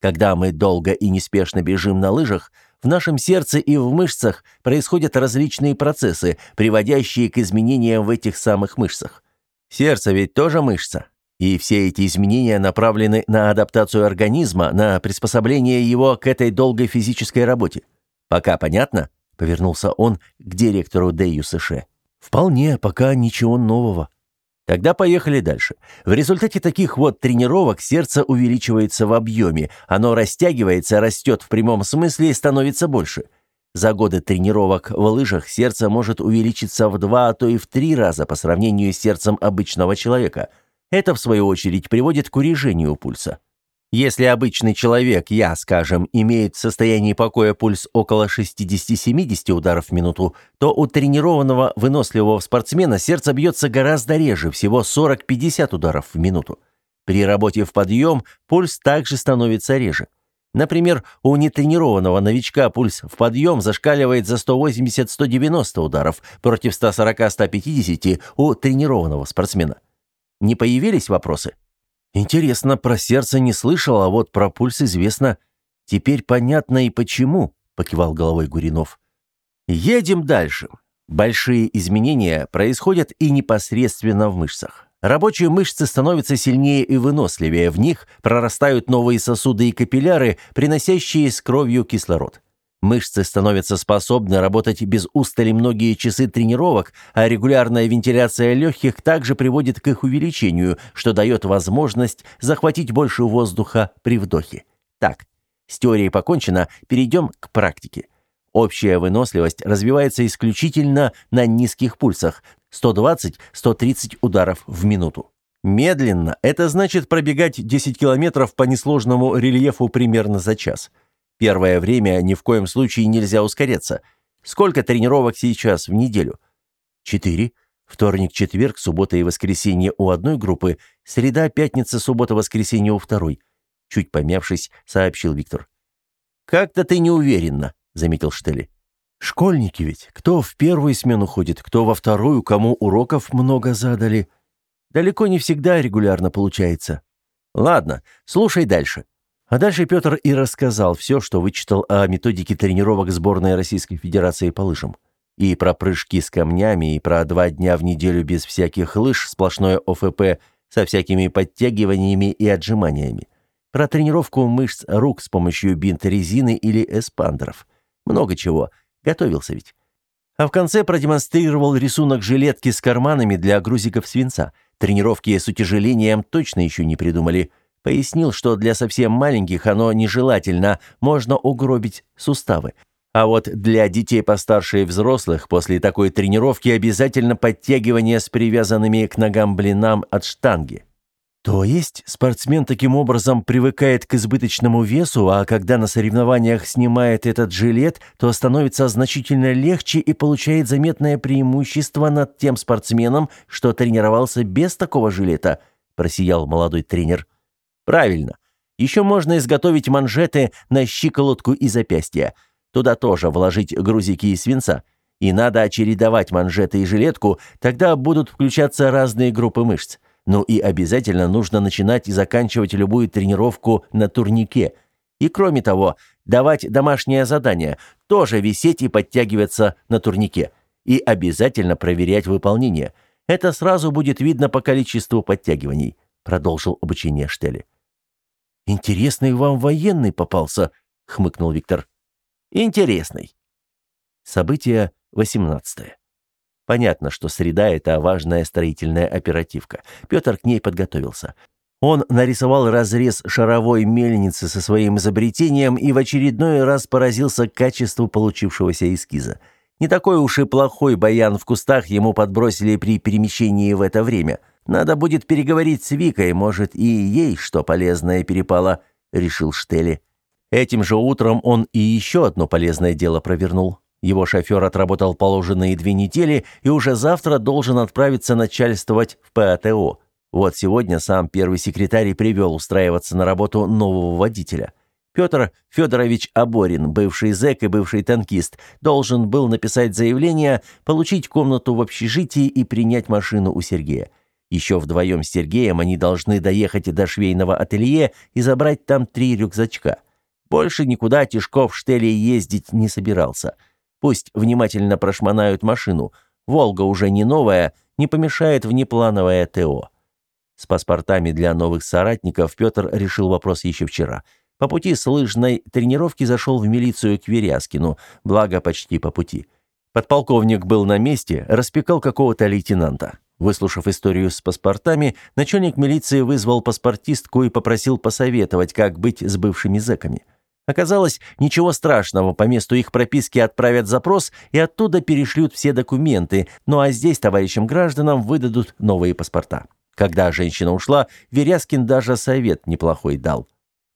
Когда мы долго и неспешно бежим на лыжах, в нашем сердце и в мышцах происходят различные процессы, приводящие к изменениям в этих самых мышцах. Сердце ведь тоже мышца. И все эти изменения направлены на адаптацию организма, на приспособление его к этой долгой физической работе. Пока понятно? Повернулся он к директору Дэю США. Вполне, пока ничего нового. Тогда поехали дальше. В результате таких вот тренировок сердце увеличивается в объеме, оно растягивается, растет в прямом смысле и становится больше – за годы тренировок в лыжах сердце может увеличиться в два, а то и в три раза по сравнению с сердцем обычного человека. Это, в свою очередь, приводит к урежению пульса. Если обычный человек, я, скажем, имеет в состоянии покоя пульс около 60-70 ударов в минуту, то у тренированного выносливого спортсмена сердце бьется гораздо реже, всего 40-50 ударов в минуту. При работе в подъем пульс также становится реже. Например, у нетренированного новичка пульс в подъем зашкаливает за 180-190 ударов против 140-150 у тренированного спортсмена. Не появились вопросы? Интересно, про сердце не слышал, а вот про пульс известно. Теперь понятно и почему, покивал головой Гуринов. Едем дальше. Большие изменения происходят и непосредственно в мышцах. Рабочие мышцы становятся сильнее и выносливее, в них прорастают новые сосуды и капилляры, приносящие с кровью кислород. Мышцы становятся способны работать без устали многие часы тренировок, а регулярная вентиляция легких также приводит к их увеличению, что дает возможность захватить больше воздуха при вдохе. Так, с теорией покончено, перейдем к практике. Общая выносливость развивается исключительно на низких пульсах, 120-130 ударов в минуту. Медленно – это значит пробегать 10 километров по несложному рельефу примерно за час. Первое время ни в коем случае нельзя ускоряться. Сколько тренировок сейчас в неделю? Четыре. Вторник, четверг, суббота и воскресенье у одной группы, среда, пятница, суббота, воскресенье у второй. Чуть помявшись, сообщил Виктор. «Как-то ты неуверенно», — заметил Штелли. Школьники ведь. Кто в первую смену ходит, кто во вторую, кому уроков много задали. Далеко не всегда регулярно получается. Ладно, слушай дальше. А дальше Петр и рассказал все, что вычитал о методике тренировок сборной Российской Федерации по лыжам. И про прыжки с камнями, и про два дня в неделю без всяких лыж, сплошное ОФП со всякими подтягиваниями и отжиманиями. Про тренировку мышц рук с помощью бинт-резины или эспандеров. Много чего. Готовился ведь. А в конце продемонстрировал рисунок жилетки с карманами для грузиков свинца. Тренировки с утяжелением точно еще не придумали. Пояснил, что для совсем маленьких оно нежелательно, можно угробить суставы. А вот для детей постарше и взрослых после такой тренировки обязательно подтягивание с привязанными к ногам блинам от штанги. То есть спортсмен таким образом привыкает к избыточному весу, а когда на соревнованиях снимает этот жилет, то становится значительно легче и получает заметное преимущество над тем спортсменом, что тренировался без такого жилета, просиял молодой тренер. Правильно. Еще можно изготовить манжеты на щиколотку и запястья. Туда тоже вложить грузики из свинца. И надо очередовать манжеты и жилетку, тогда будут включаться разные группы мышц. Ну и обязательно нужно начинать и заканчивать любую тренировку на турнике. И кроме того, давать домашнее задание, тоже висеть и подтягиваться на турнике. И обязательно проверять выполнение. Это сразу будет видно по количеству подтягиваний, продолжил обучение Штели. Интересный вам военный попался, хмыкнул Виктор. Интересный. Событие 18. Понятно, что среда – это важная строительная оперативка. Петр к ней подготовился. Он нарисовал разрез шаровой мельницы со своим изобретением и в очередной раз поразился качеству получившегося эскиза. Не такой уж и плохой баян в кустах ему подбросили при перемещении в это время. Надо будет переговорить с Викой, может, и ей что полезное перепало, решил Штели. Этим же утром он и еще одно полезное дело провернул. Его шофер отработал положенные две недели и уже завтра должен отправиться начальствовать в ПАТО. Вот сегодня сам первый секретарь привел устраиваться на работу нового водителя. Петр Федорович Аборин, бывший зэк и бывший танкист, должен был написать заявление, получить комнату в общежитии и принять машину у Сергея. Еще вдвоем с Сергеем они должны доехать до швейного ателье и забрать там три рюкзачка. Больше никуда Тишков Штели ездить не собирался – Пусть внимательно прошмонают машину. «Волга» уже не новая, не помешает внеплановое ТО. С паспортами для новых соратников Петр решил вопрос еще вчера. По пути с лыжной тренировки зашел в милицию к Веряскину, благо почти по пути. Подполковник был на месте, распекал какого-то лейтенанта. Выслушав историю с паспортами, начальник милиции вызвал паспортистку и попросил посоветовать, как быть с бывшими зэками. Оказалось, ничего страшного, по месту их прописки отправят запрос и оттуда перешлют все документы, ну а здесь товарищам гражданам выдадут новые паспорта. Когда женщина ушла, Веряскин даже совет неплохой дал.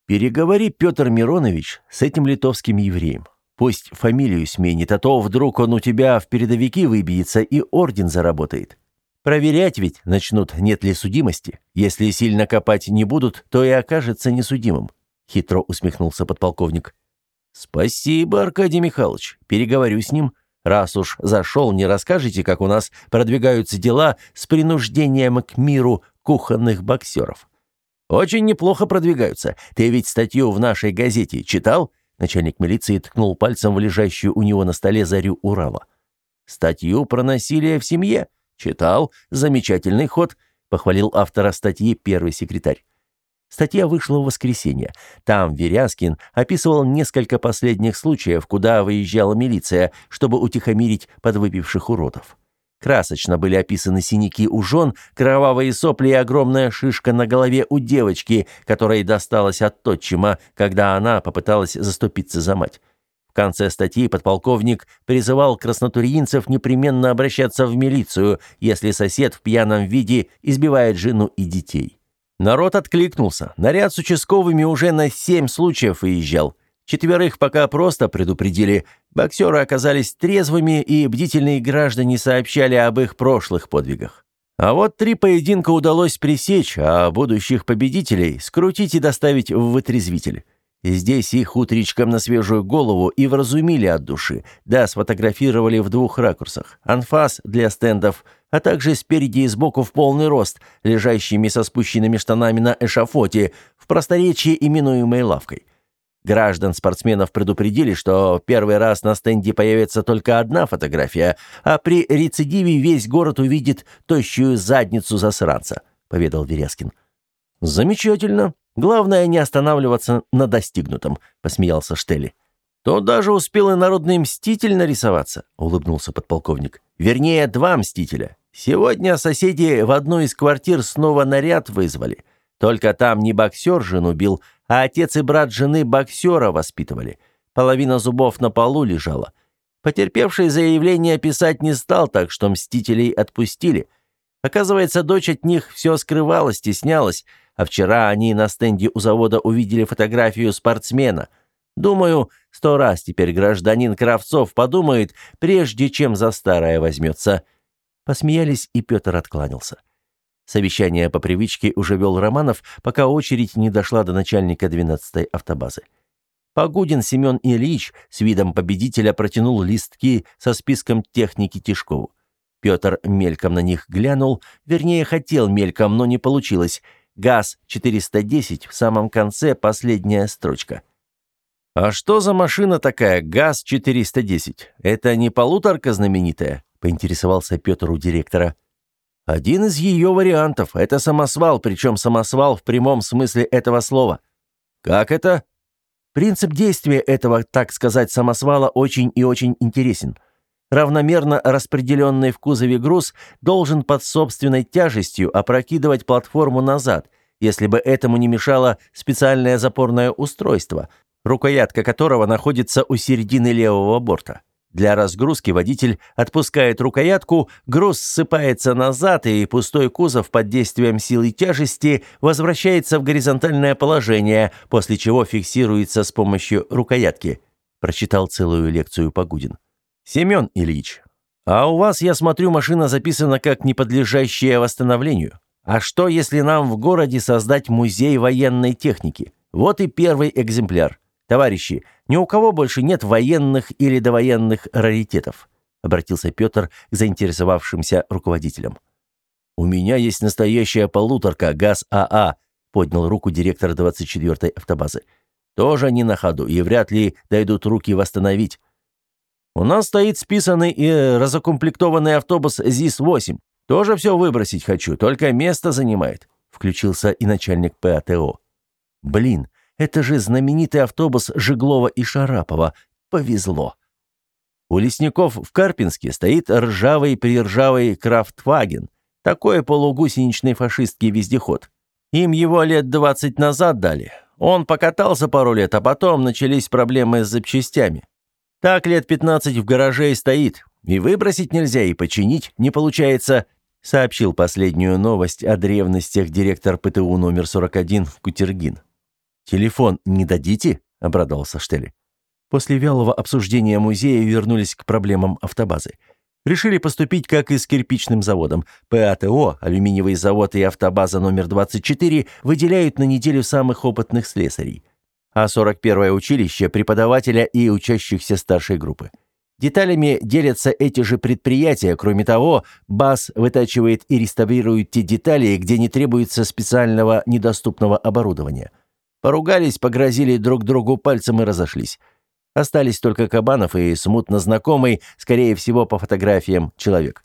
«Переговори, Петр Миронович, с этим литовским евреем. Пусть фамилию сменит, а то вдруг он у тебя в передовики выбьется и орден заработает. Проверять ведь начнут, нет ли судимости. Если сильно копать не будут, то и окажется несудимым. — хитро усмехнулся подполковник. «Спасибо, Аркадий Михайлович. Переговорю с ним. Раз уж зашел, не расскажете, как у нас продвигаются дела с принуждением к миру кухонных боксеров?» «Очень неплохо продвигаются. Ты ведь статью в нашей газете читал?» Начальник милиции ткнул пальцем в лежащую у него на столе зарю Урала. «Статью про насилие в семье? Читал. Замечательный ход», — похвалил автора статьи первый секретарь. Статья вышла в воскресенье. Там Веряскин описывал несколько последних случаев, куда выезжала милиция, чтобы утихомирить подвыпивших уродов. Красочно были описаны синяки у жен, кровавые сопли и огромная шишка на голове у девочки, которой досталась от отчима, когда она попыталась заступиться за мать. В конце статьи подполковник призывал краснотурьинцев непременно обращаться в милицию, если сосед в пьяном виде избивает жену и детей. Народ откликнулся. Наряд с участковыми уже на семь случаев выезжал. Четверых пока просто предупредили. Боксеры оказались трезвыми, и бдительные граждане сообщали об их прошлых подвигах. А вот три поединка удалось пресечь, а будущих победителей скрутить и доставить в вытрезвитель. Здесь их утречком на свежую голову и вразумили от души. Да, сфотографировали в двух ракурсах. Анфас для стендов, а также спереди и сбоку в полный рост, лежащими со спущенными штанами на эшафоте, в просторечии именуемой лавкой. Граждан-спортсменов предупредили, что первый раз на стенде появится только одна фотография, а при рецидиве весь город увидит тощую задницу засранца, поведал Верескин. Замечательно, Главное не останавливаться на достигнутом, посмеялся Штели. То даже успел и народный мститель нарисоваться, улыбнулся подполковник. Вернее, два мстителя. Сегодня соседи в одну из квартир снова наряд вызвали. Только там не боксер жену бил, а отец и брат жены боксера воспитывали. Половина зубов на полу лежала. Потерпевший заявление писать не стал, так что мстителей отпустили. Оказывается, дочь от них все скрывала, стеснялась, а вчера они на стенде у завода увидели фотографию спортсмена. Думаю, сто раз теперь гражданин Кравцов подумает, прежде чем за старое возьмется». Посмеялись, и Петр откланялся. Совещание по привычке уже вел Романов, пока очередь не дошла до начальника 12-й автобазы. Погудин Семен Ильич с видом победителя протянул листки со списком техники Тишкову. Петр мельком на них глянул, вернее, хотел мельком, но не получилось. ГАЗ-410 в самом конце последняя строчка. «А что за машина такая, ГАЗ-410? Это не полуторка знаменитая?» — поинтересовался Петр у директора. «Один из ее вариантов. Это самосвал, причем самосвал в прямом смысле этого слова». «Как это?» Принцип действия этого, так сказать, самосвала очень и очень интересен. Равномерно распределенный в кузове груз должен под собственной тяжестью опрокидывать платформу назад, если бы этому не мешало специальное запорное устройство, рукоятка которого находится у середины левого борта. Для разгрузки водитель отпускает рукоятку, груз ссыпается назад, и пустой кузов под действием силы тяжести возвращается в горизонтальное положение, после чего фиксируется с помощью рукоятки. Прочитал целую лекцию Погудин. «Семен Ильич, а у вас, я смотрю, машина записана как неподлежащая восстановлению. А что, если нам в городе создать музей военной техники? Вот и первый экземпляр. Товарищи, ни у кого больше нет военных или довоенных раритетов», обратился Петр к заинтересовавшимся руководителям. «У меня есть настоящая полуторка ГАЗ-АА», поднял руку директор 24-й автобазы. «Тоже не на ходу, и вряд ли дойдут руки восстановить. У нас стоит списанный и разукомплектованный автобус ЗИС-8. Тоже все выбросить хочу, только место занимает», — включился и начальник ПАТО. «Блин, это же знаменитый автобус Жеглова и Шарапова. Повезло». У лесников в Карпинске стоит ржавый-приржавый Крафтваген, такой полугусеничный фашистский вездеход. Им его лет двадцать назад дали. Он покатался пару лет, а потом начались проблемы с запчастями. Так лет 15 в гараже и стоит. И выбросить нельзя, и починить не получается», сообщил последнюю новость о древностях директор ПТУ номер 41 Кутергин. «Телефон не дадите?» — обрадовался Штели. После вялого обсуждения музея вернулись к проблемам автобазы. Решили поступить как и с кирпичным заводом. ПАТО, алюминиевый завод и автобаза номер 24 выделяют на неделю самых опытных слесарей а 41-е училище – преподавателя и учащихся старшей группы. Деталями делятся эти же предприятия. Кроме того, БАС вытачивает и реставрирует те детали, где не требуется специального недоступного оборудования. Поругались, погрозили друг другу пальцем и разошлись. Остались только Кабанов и смутно знакомый, скорее всего, по фотографиям, человек.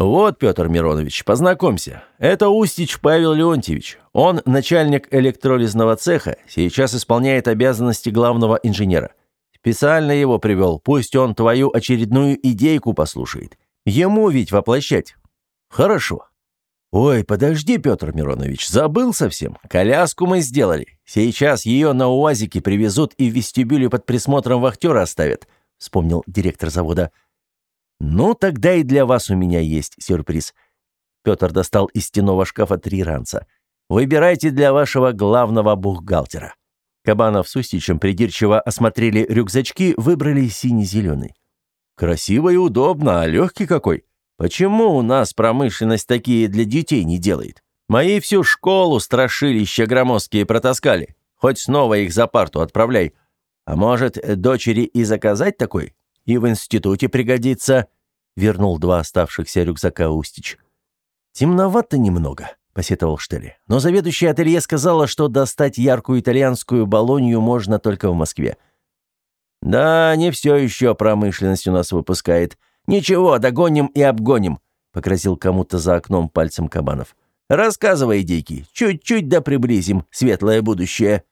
«Вот, Петр Миронович, познакомься. Это Устич Павел Леонтьевич. Он начальник электролизного цеха, сейчас исполняет обязанности главного инженера. Специально его привел, пусть он твою очередную идейку послушает. Ему ведь воплощать». «Хорошо». «Ой, подожди, Петр Миронович, забыл совсем. Коляску мы сделали. Сейчас ее на УАЗике привезут и в вестибюле под присмотром вахтера оставят», вспомнил директор завода. «Ну, тогда и для вас у меня есть сюрприз». Петр достал из стеного шкафа три ранца. «Выбирайте для вашего главного бухгалтера». Кабанов с Устичем придирчиво осмотрели рюкзачки, выбрали синий-зеленый. «Красиво и удобно, а легкий какой. Почему у нас промышленность такие для детей не делает? Мои всю школу страшилища громоздкие протаскали. Хоть снова их за парту отправляй. А может, дочери и заказать такой? И в институте пригодится», — вернул два оставшихся рюкзака Устич. «Темновато немного», — посетовал Штелли. «Но заведующая ателье сказала, что достать яркую итальянскую болонью можно только в Москве». «Да, не все еще промышленность у нас выпускает. Ничего, догоним и обгоним», — погрозил кому-то за окном пальцем Кабанов. «Рассказывай, идейки, чуть-чуть да приблизим светлое будущее».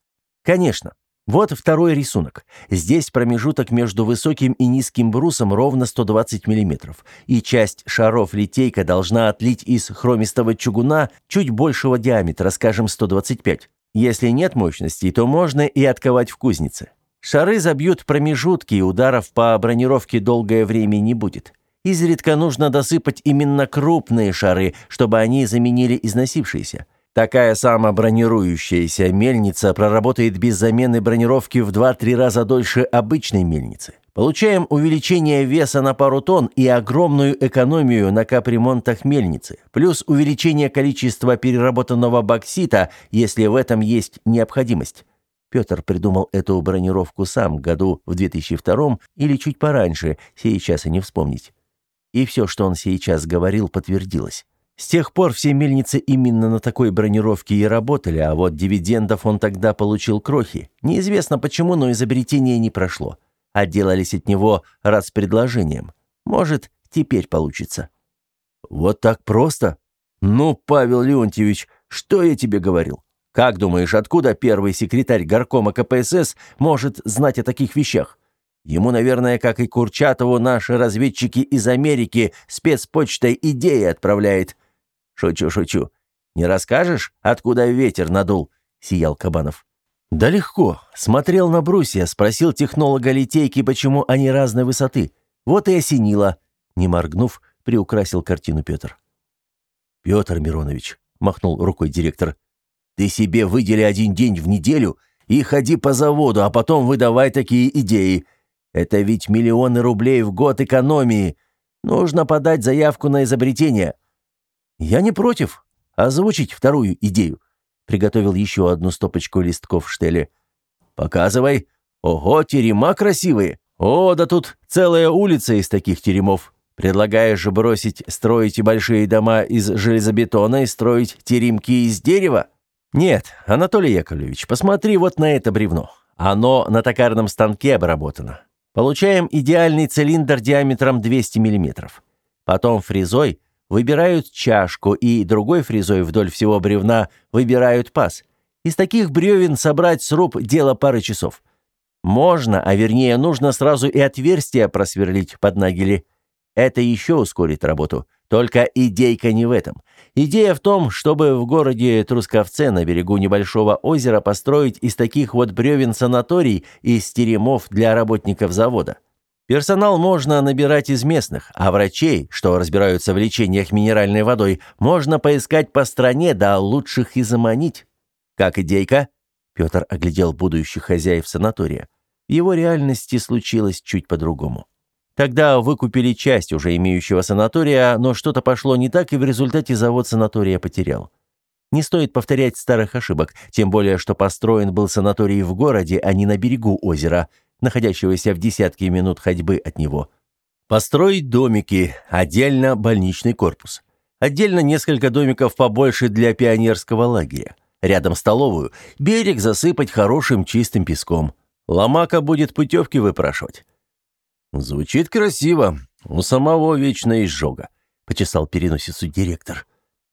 «Конечно. Вот второй рисунок. Здесь промежуток между высоким и низким брусом ровно 120 мм, и часть шаров литейка должна отлить из хромистого чугуна чуть большего диаметра, скажем, 125. Если нет мощности, то можно и отковать в кузнице. Шары забьют промежутки, и ударов по бронировке долгое время не будет. Изредка нужно досыпать именно крупные шары, чтобы они заменили износившиеся. Такая самобронирующаяся мельница проработает без замены бронировки в 2-3 раза дольше обычной мельницы. Получаем увеличение веса на пару тонн и огромную экономию на капремонтах мельницы, плюс увеличение количества переработанного боксита, если в этом есть необходимость. Петр придумал эту бронировку сам году в 2002 или чуть пораньше, сейчас и не вспомнить. И все, что он сейчас говорил, подтвердилось. С тех пор все мельницы именно на такой бронировке и работали, а вот дивидендов он тогда получил крохи. Неизвестно почему, но изобретение не прошло отделались от него раз предложением. Может, теперь получится. Вот так просто? Ну, Павел Леонтьевич, что я тебе говорил? Как думаешь, откуда первый секретарь горкома КПСС может знать о таких вещах? Ему, наверное, как и Курчатову, наши разведчики из Америки спецпочтой идеи отправляет. Шучу, шучу. Не расскажешь, откуда ветер надул? Сиял Кабанов. «Да легко. Смотрел на брусья, спросил технолога литейки, почему они разной высоты. Вот и осенило». Не моргнув, приукрасил картину Петр. «Петр Миронович», — махнул рукой директор, — «ты себе выдели один день в неделю и ходи по заводу, а потом выдавай такие идеи. Это ведь миллионы рублей в год экономии. Нужно подать заявку на изобретение». «Я не против. Озвучить вторую идею приготовил еще одну стопочку листков штеле. «Показывай. Ого, терема красивые. О, да тут целая улица из таких теремов. Предлагаешь же бросить строить большие дома из железобетона и строить теремки из дерева? Нет, Анатолий Яковлевич, посмотри вот на это бревно. Оно на токарном станке обработано. Получаем идеальный цилиндр диаметром 200 мм. Потом фрезой выбирают чашку и другой фрезой вдоль всего бревна выбирают паз. Из таких бревен собрать сруб – дело пары часов. Можно, а вернее нужно сразу и отверстия просверлить под нагели. Это еще ускорит работу. Только идейка не в этом. Идея в том, чтобы в городе Трусковце на берегу небольшого озера построить из таких вот бревен санаторий и стеремов для работников завода. Персонал можно набирать из местных, а врачей, что разбираются в лечениях минеральной водой, можно поискать по стране, да лучших и заманить. Как идейка? Петр оглядел будущих хозяев санатория. В его реальности случилось чуть по-другому. Тогда выкупили часть уже имеющего санатория, но что-то пошло не так, и в результате завод санатория потерял. Не стоит повторять старых ошибок, тем более, что построен был санаторий в городе, а не на берегу озера – находящегося в десятке минут ходьбы от него. Построить домики, отдельно больничный корпус. Отдельно несколько домиков побольше для пионерского лагеря. Рядом столовую, берег засыпать хорошим чистым песком. Ломака будет путевки выпрашивать. Звучит красиво. У самого вечно изжога, почесал переносицу директор.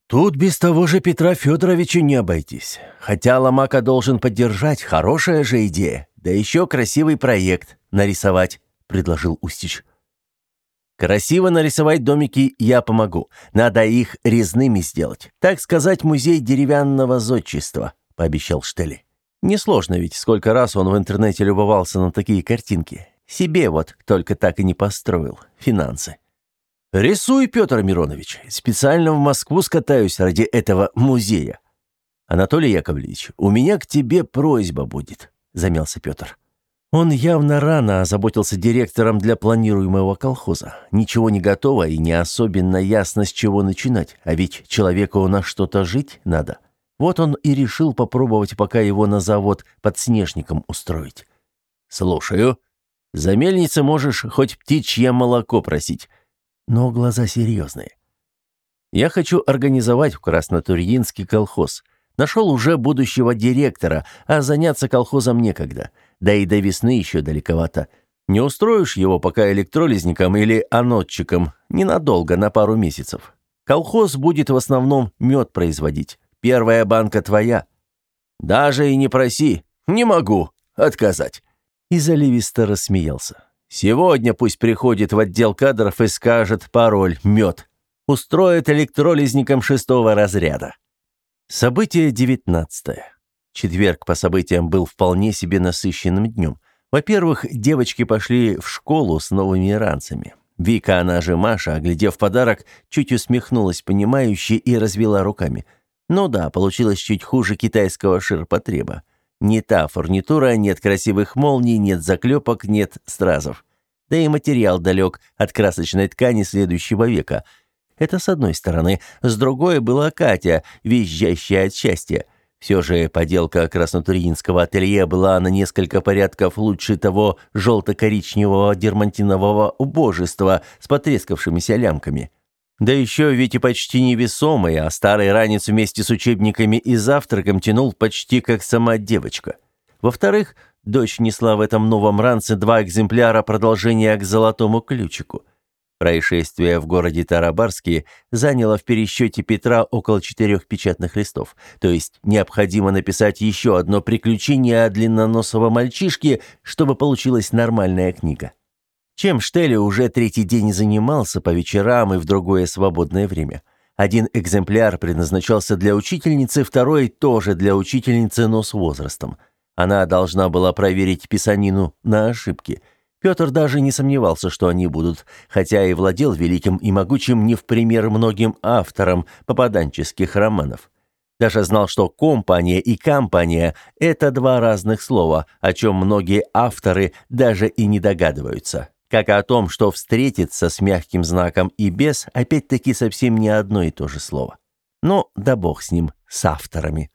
Тут без того же Петра Федоровича не обойтись. Хотя Ломака должен поддержать, хорошая же идея. Да еще красивый проект нарисовать, предложил Устич. Красиво нарисовать домики я помогу. Надо их резными сделать. Так сказать, музей деревянного зодчества, пообещал Штели. Несложно ведь, сколько раз он в интернете любовался на такие картинки. Себе вот только так и не построил. Финансы. Рисуй, Петр Миронович. Специально в Москву скатаюсь ради этого музея. Анатолий Яковлевич, у меня к тебе просьба будет замялся Петр. Он явно рано озаботился директором для планируемого колхоза. Ничего не готово и не особенно ясно, с чего начинать, а ведь человеку на что-то жить надо. Вот он и решил попробовать пока его на завод под снежником устроить. «Слушаю. За мельницы можешь хоть птичье молоко просить». Но глаза серьезные. «Я хочу организовать в Краснотурьинский колхоз – Нашел уже будущего директора, а заняться колхозом некогда. Да и до весны еще далековато. Не устроишь его пока электролизником или анодчиком, ненадолго, на пару месяцев. Колхоз будет в основном мед производить. Первая банка твоя. Даже и не проси. Не могу отказать. И заливисто рассмеялся. Сегодня пусть приходит в отдел кадров и скажет пароль «Мед». Устроит электролизником шестого разряда. Событие 19. Четверг по событиям был вполне себе насыщенным днем. Во-первых, девочки пошли в школу с новыми ранцами. Вика, она же Маша, оглядев подарок, чуть усмехнулась понимающе и развела руками. Ну да, получилось чуть хуже китайского ширпотреба. Не та фурнитура, нет красивых молний, нет заклепок, нет стразов. Да и материал далек от красочной ткани следующего века. Это с одной стороны. С другой была Катя, визжащая от счастья. Все же поделка краснотуринского ателье была на несколько порядков лучше того желто-коричневого дермантинового убожества с потрескавшимися лямками. Да еще ведь и почти невесомый, а старый ранец вместе с учебниками и завтраком тянул почти как сама девочка. Во-вторых, дочь несла в этом новом ранце два экземпляра продолжения к золотому ключику – Происшествие в городе Тарабарске заняло в пересчете Петра около четырех печатных листов. То есть необходимо написать еще одно приключение о длинноносого мальчишке, чтобы получилась нормальная книга. Чем Штелли уже третий день занимался по вечерам и в другое свободное время. Один экземпляр предназначался для учительницы, второй тоже для учительницы, но с возрастом. Она должна была проверить писанину на ошибки – Петр даже не сомневался, что они будут, хотя и владел великим и могучим не в пример многим авторам попаданческих романов. Даже знал, что «компания» и «компания» — это два разных слова, о чем многие авторы даже и не догадываются. Как и о том, что «встретиться» с мягким знаком и без, опять-таки совсем не одно и то же слово. Но да бог с ним, с авторами.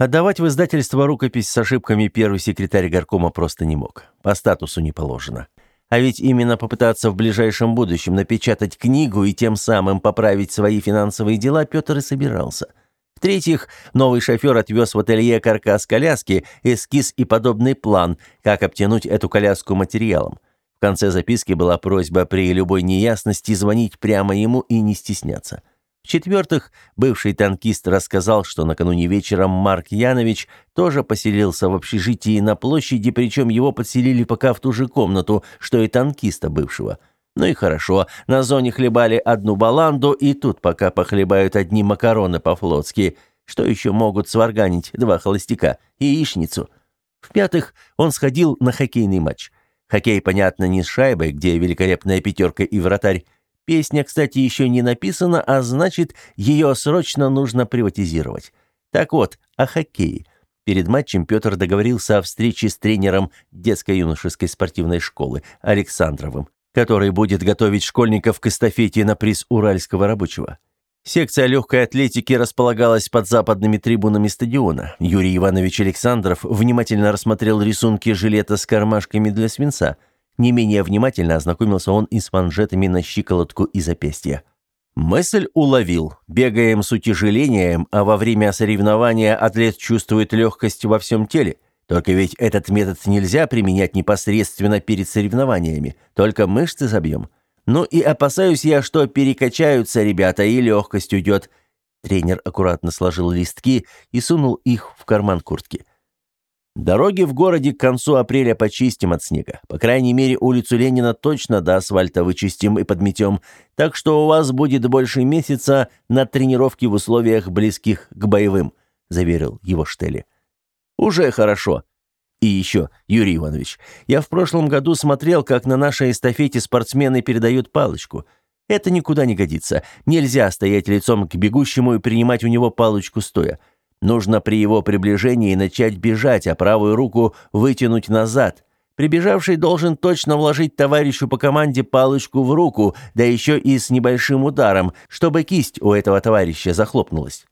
Отдавать в издательство рукопись с ошибками первый секретарь горкома просто не мог. По статусу не положено. А ведь именно попытаться в ближайшем будущем напечатать книгу и тем самым поправить свои финансовые дела Петр и собирался. В-третьих, новый шофер отвез в ателье каркас коляски, эскиз и подобный план, как обтянуть эту коляску материалом. В конце записки была просьба при любой неясности звонить прямо ему и не стесняться. В-четвертых, бывший танкист рассказал, что накануне вечером Марк Янович тоже поселился в общежитии на площади, причем его подселили пока в ту же комнату, что и танкиста бывшего. Ну и хорошо, на зоне хлебали одну баланду, и тут пока похлебают одни макароны по-флотски. Что еще могут сварганить два холостяка? Яичницу. В-пятых, он сходил на хоккейный матч. Хоккей, понятно, не с шайбой, где великолепная пятерка и вратарь, Песня, кстати, еще не написана, а значит, ее срочно нужно приватизировать. Так вот, о хоккее. Перед матчем Петр договорился о встрече с тренером детско-юношеской спортивной школы Александровым, который будет готовить школьников к эстафете на приз Уральского рабочего. Секция легкой атлетики располагалась под западными трибунами стадиона. Юрий Иванович Александров внимательно рассмотрел рисунки жилета с кармашками для свинца – не менее внимательно ознакомился он и с манжетами на щиколотку и запястье. Мысль уловил. Бегаем с утяжелением, а во время соревнования атлет чувствует легкость во всем теле. Только ведь этот метод нельзя применять непосредственно перед соревнованиями, только мышцы забьем. Ну и опасаюсь я, что перекачаются ребята, и легкость уйдет. Тренер аккуратно сложил листки и сунул их в карман куртки. Дороги в городе к концу апреля почистим от снега. По крайней мере, улицу Ленина точно до асфальта вычистим и подметем. Так что у вас будет больше месяца на тренировки в условиях близких к боевым», — заверил его Штели. «Уже хорошо. И еще, Юрий Иванович, я в прошлом году смотрел, как на нашей эстафете спортсмены передают палочку. Это никуда не годится. Нельзя стоять лицом к бегущему и принимать у него палочку стоя. Нужно при его приближении начать бежать, а правую руку вытянуть назад. Прибежавший должен точно вложить товарищу по команде палочку в руку, да еще и с небольшим ударом, чтобы кисть у этого товарища захлопнулась.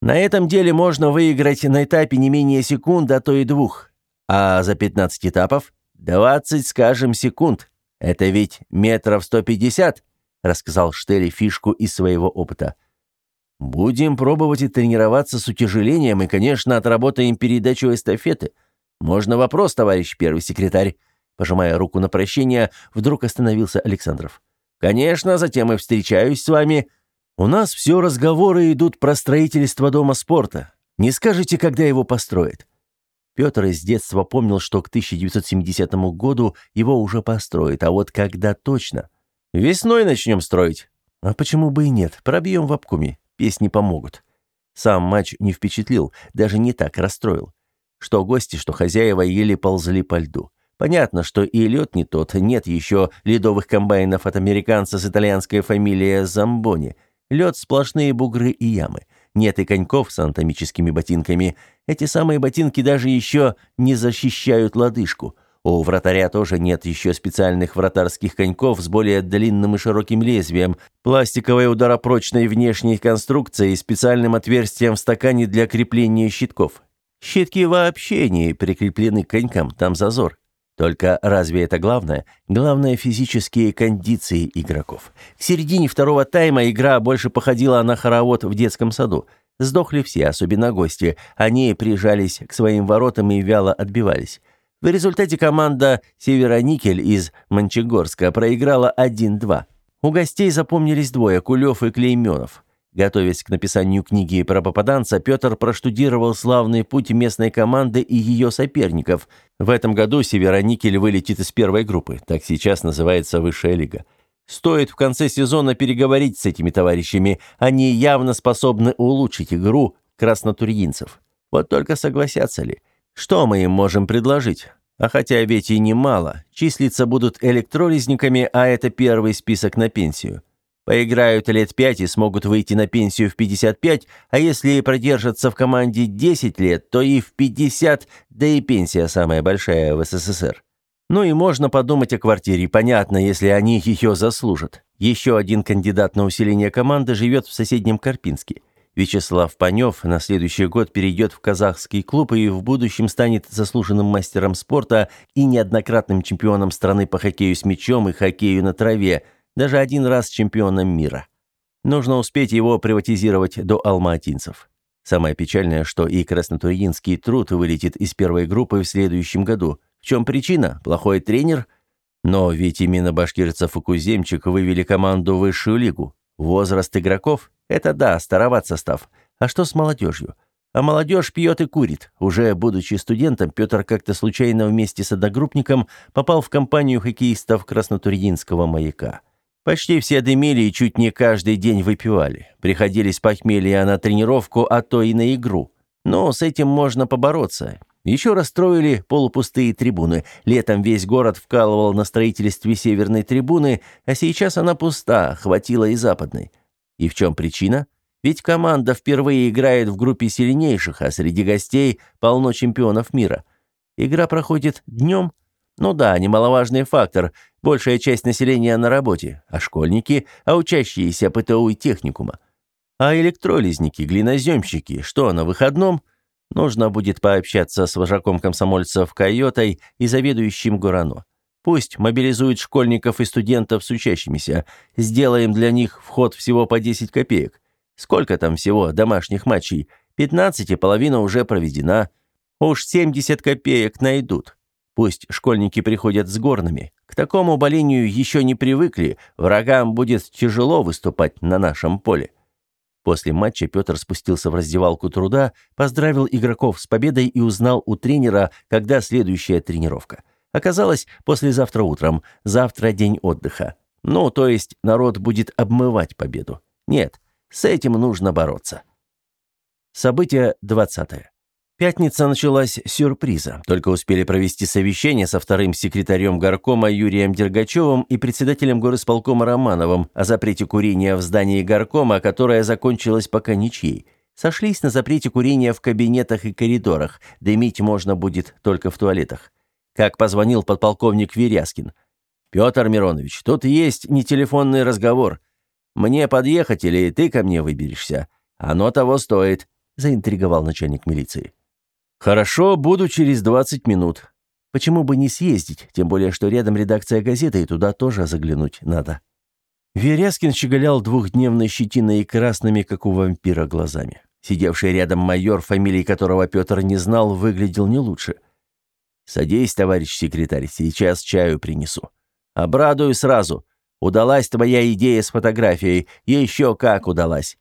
На этом деле можно выиграть на этапе не менее секунды, а то и двух. А за 15 этапов 20, скажем, секунд. Это ведь метров 150, рассказал Штели фишку из своего опыта. Будем пробовать и тренироваться с утяжелением, и, конечно, отработаем передачу эстафеты. Можно вопрос, товарищ первый секретарь?» Пожимая руку на прощение, вдруг остановился Александров. «Конечно, затем и встречаюсь с вами. У нас все разговоры идут про строительство дома спорта. Не скажете, когда его построят?» Петр из детства помнил, что к 1970 году его уже построят, а вот когда точно? «Весной начнем строить». «А почему бы и нет? Пробьем в обкуме песни помогут. Сам матч не впечатлил, даже не так расстроил. Что гости, что хозяева еле ползли по льду. Понятно, что и лед не тот, нет еще ледовых комбайнов от американца с итальянской фамилией Замбони. Лед сплошные бугры и ямы. Нет и коньков с анатомическими ботинками. Эти самые ботинки даже еще не защищают лодыжку. У вратаря тоже нет еще специальных вратарских коньков с более длинным и широким лезвием, пластиковой ударопрочной внешней конструкцией и специальным отверстием в стакане для крепления щитков. Щитки вообще не прикреплены к конькам, там зазор. Только разве это главное? Главное – физические кондиции игроков. К середине второго тайма игра больше походила на хоровод в детском саду. Сдохли все, особенно гости. Они прижались к своим воротам и вяло отбивались. В результате команда «Североникель» из Мончегорска проиграла 1-2. У гостей запомнились двое – Кулев и Клейменов. Готовясь к написанию книги про попаданца, Петр проштудировал славный путь местной команды и ее соперников. В этом году «Североникель» вылетит из первой группы, так сейчас называется высшая лига. Стоит в конце сезона переговорить с этими товарищами, они явно способны улучшить игру краснотурьинцев. Вот только согласятся ли – что мы им можем предложить? А хотя ведь и немало. Числиться будут электролизниками, а это первый список на пенсию. Поиграют лет пять и смогут выйти на пенсию в 55, а если продержатся в команде 10 лет, то и в 50, да и пенсия самая большая в СССР. Ну и можно подумать о квартире, понятно, если они ее заслужат. Еще один кандидат на усиление команды живет в соседнем Карпинске. Вячеслав Панев на следующий год перейдет в казахский клуб и в будущем станет заслуженным мастером спорта и неоднократным чемпионом страны по хоккею с мячом и хоккею на траве, даже один раз чемпионом мира. Нужно успеть его приватизировать до алматинцев. Самое печальное, что и краснотурьинский труд вылетит из первой группы в следующем году. В чем причина? Плохой тренер? Но ведь именно башкирцев и Куземчик вывели команду в высшую лигу. Возраст игроков? Это да, староват состав. А что с молодежью? А молодежь пьет и курит. Уже будучи студентом, Петр как-то случайно вместе с одногруппником попал в компанию хоккеистов Краснотурьинского маяка. Почти все дымили и чуть не каждый день выпивали. Приходили с похмелья на тренировку, а то и на игру. Но с этим можно побороться. Еще расстроили полупустые трибуны. Летом весь город вкалывал на строительстве северной трибуны, а сейчас она пуста, хватило и западной. И в чем причина? Ведь команда впервые играет в группе сильнейших, а среди гостей полно чемпионов мира. Игра проходит днем? Ну да, немаловажный фактор. Большая часть населения на работе, а школьники, а учащиеся ПТУ и техникума. А электролизники, глиноземщики, что, на выходном? Нужно будет пообщаться с вожаком комсомольцев Койотой и заведующим Гурано. Пусть мобилизуют школьников и студентов с учащимися. Сделаем для них вход всего по 10 копеек. Сколько там всего домашних матчей? 15 и половина уже проведена. Уж 70 копеек найдут. Пусть школьники приходят с горными. К такому болению еще не привыкли. Врагам будет тяжело выступать на нашем поле. После матча Петр спустился в раздевалку труда, поздравил игроков с победой и узнал у тренера, когда следующая тренировка – Оказалось, послезавтра утром, завтра день отдыха. Ну, то есть народ будет обмывать победу. Нет, с этим нужно бороться. Событие 20. Пятница началась сюрприза. Только успели провести совещание со вторым секретарем горкома Юрием Дергачевым и председателем горосполкома Романовым о запрете курения в здании горкома, которое закончилось пока ничьей. Сошлись на запрете курения в кабинетах и коридорах. Дымить можно будет только в туалетах как позвонил подполковник Веряскин. «Петр Миронович, тут есть не телефонный разговор. Мне подъехать или ты ко мне выберешься? Оно того стоит», — заинтриговал начальник милиции. «Хорошо, буду через 20 минут. Почему бы не съездить, тем более, что рядом редакция газеты, и туда тоже заглянуть надо». Веряскин щеголял двухдневной щетиной и красными, как у вампира, глазами. Сидевший рядом майор, фамилии которого Петр не знал, выглядел не лучше — «Садись, товарищ секретарь, сейчас чаю принесу. Обрадую сразу. Удалась твоя идея с фотографией. Еще как удалась».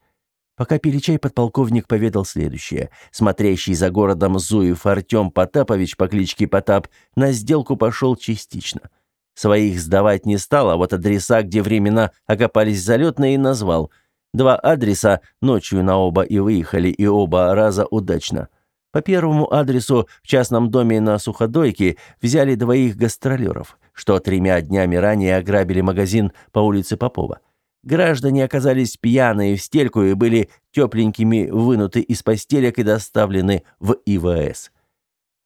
Пока пили чай, подполковник поведал следующее. Смотрящий за городом Зуев Артем Потапович по кличке Потап на сделку пошел частично. Своих сдавать не стал, а вот адреса, где временно окопались залетные, назвал. Два адреса ночью на оба и выехали, и оба раза удачно. По первому адресу в частном доме на Суходойке взяли двоих гастролеров, что тремя днями ранее ограбили магазин по улице Попова. Граждане оказались пьяные в стельку и были тепленькими вынуты из постелек и доставлены в ИВС.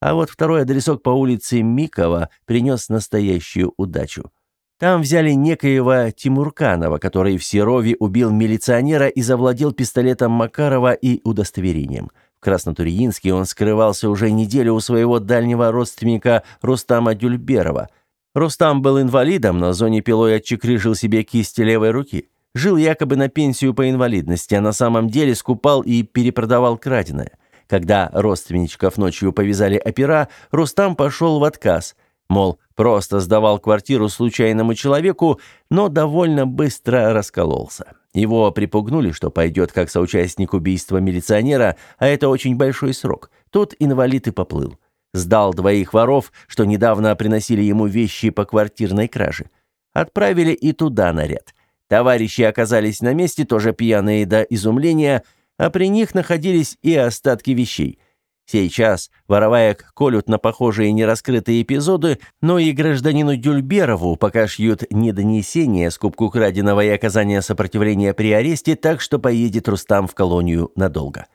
А вот второй адресок по улице Микова принес настоящую удачу. Там взяли некоего Тимурканова, который в Серове убил милиционера и завладел пистолетом Макарова и удостоверением. В Краснотурьинске он скрывался уже неделю у своего дальнего родственника Рустама Дюльберова. Рустам был инвалидом, на зоне пилой отчекрыжил себе кисть левой руки. Жил якобы на пенсию по инвалидности, а на самом деле скупал и перепродавал краденое. Когда родственничков ночью повязали опера, Рустам пошел в отказ – Мол, просто сдавал квартиру случайному человеку, но довольно быстро раскололся. Его припугнули, что пойдет как соучастник убийства милиционера, а это очень большой срок. Тут инвалид и поплыл. Сдал двоих воров, что недавно приносили ему вещи по квартирной краже. Отправили и туда наряд. Товарищи оказались на месте, тоже пьяные до изумления, а при них находились и остатки вещей – Сейчас вороваек колют на похожие нераскрытые эпизоды, но и гражданину Дюльберову пока шьют не донесение скупку краденого и оказание сопротивления при аресте, так что поедет Рустам в колонию надолго.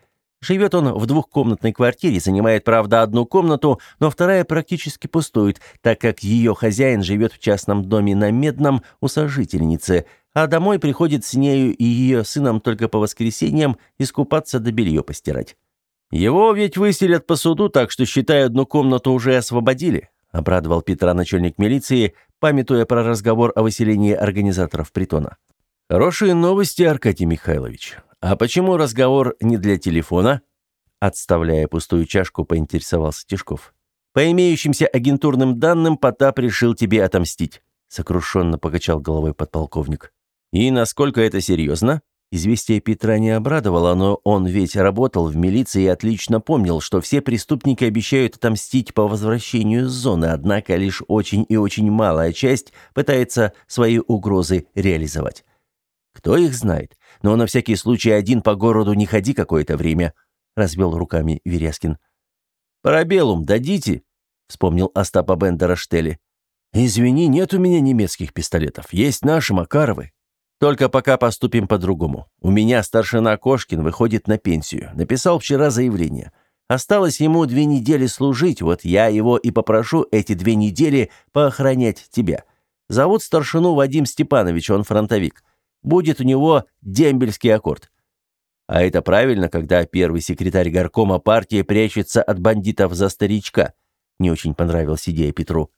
Живет он в двухкомнатной квартире, занимает, правда, одну комнату, но вторая практически пустует, так как ее хозяин живет в частном доме на Медном у сожительницы, а домой приходит с нею и ее сыном только по воскресеньям искупаться да белье постирать. «Его ведь выселят по суду, так что, считай, одну комнату уже освободили», обрадовал Петра начальник милиции, памятуя про разговор о выселении организаторов притона. «Хорошие новости, Аркадий Михайлович. А почему разговор не для телефона?» Отставляя пустую чашку, поинтересовался Тишков. «По имеющимся агентурным данным, Потап решил тебе отомстить», сокрушенно покачал головой подполковник. «И насколько это серьезно?» Известие Петра не обрадовало, но он ведь работал в милиции и отлично помнил, что все преступники обещают отомстить по возвращению с зоны, однако лишь очень и очень малая часть пытается свои угрозы реализовать. Кто их знает? Но на всякий случай один по городу не ходи какое-то время, развел руками Веряскин. Парабеллум дадите? вспомнил Остапа Бендера Штели. Извини, нет у меня немецких пистолетов. Есть наши Макаровы. Только пока поступим по-другому. У меня старшина Кошкин выходит на пенсию. Написал вчера заявление. Осталось ему две недели служить, вот я его и попрошу эти две недели поохранять тебя. Зовут старшину Вадим Степанович, он фронтовик. Будет у него дембельский аккорд. А это правильно, когда первый секретарь горкома партии прячется от бандитов за старичка. Не очень понравилась идея Петру.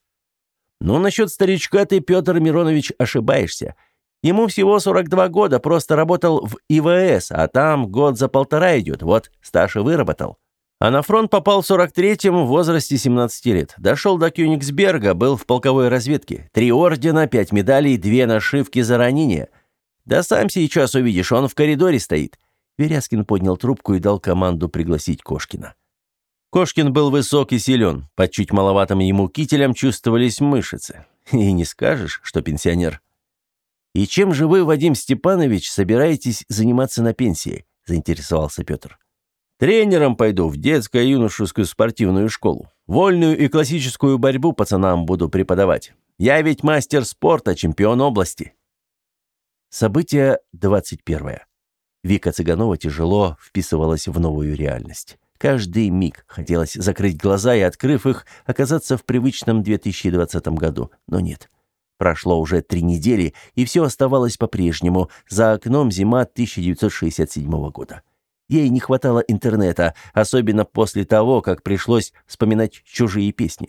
Ну, насчет старичка ты, Петр Миронович, ошибаешься. Ему всего 42 года, просто работал в ИВС, а там год за полтора идет, вот стаж и выработал. А на фронт попал в 43-м в возрасте 17 лет. Дошел до Кёнигсберга, был в полковой разведке. Три ордена, пять медалей, две нашивки за ранение. Да сам сейчас увидишь, он в коридоре стоит. Веряскин поднял трубку и дал команду пригласить Кошкина. Кошкин был высок и силен, под чуть маловатым ему кителем чувствовались мышцы. И не скажешь, что пенсионер. «И чем же вы, Вадим Степанович, собираетесь заниматься на пенсии?» – заинтересовался Петр. «Тренером пойду в детско-юношескую спортивную школу. Вольную и классическую борьбу пацанам буду преподавать. Я ведь мастер спорта, чемпион области». Событие 21. Вика Цыганова тяжело вписывалась в новую реальность. Каждый миг хотелось закрыть глаза и, открыв их, оказаться в привычном 2020 году, но нет. Прошло уже три недели, и все оставалось по-прежнему. За окном зима 1967 года. Ей не хватало интернета, особенно после того, как пришлось вспоминать чужие песни.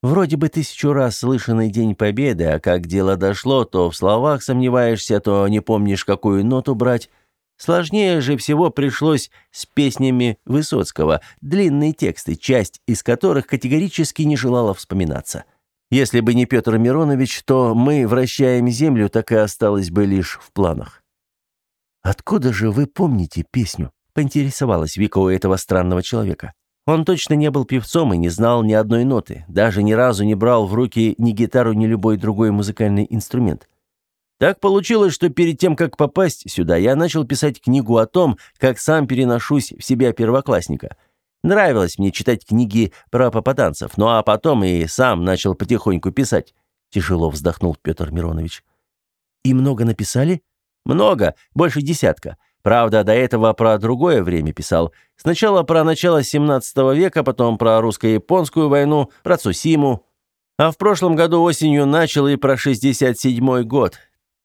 Вроде бы тысячу раз слышанный День Победы, а как дело дошло, то в словах сомневаешься, то не помнишь, какую ноту брать. Сложнее же всего пришлось с песнями Высоцкого, длинные тексты, часть из которых категорически не желала вспоминаться. Если бы не Петр Миронович, то мы вращаем землю, так и осталось бы лишь в планах. «Откуда же вы помните песню?» — поинтересовалась Вика у этого странного человека. Он точно не был певцом и не знал ни одной ноты, даже ни разу не брал в руки ни гитару, ни любой другой музыкальный инструмент. Так получилось, что перед тем, как попасть сюда, я начал писать книгу о том, как сам переношусь в себя первоклассника — Нравилось мне читать книги про попаданцев, ну а потом и сам начал потихоньку писать. Тяжело вздохнул Петр Миронович. И много написали? Много, больше десятка. Правда, до этого про другое время писал. Сначала про начало 17 века, потом про русско-японскую войну, про Цусиму. А в прошлом году осенью начал и про 67 год.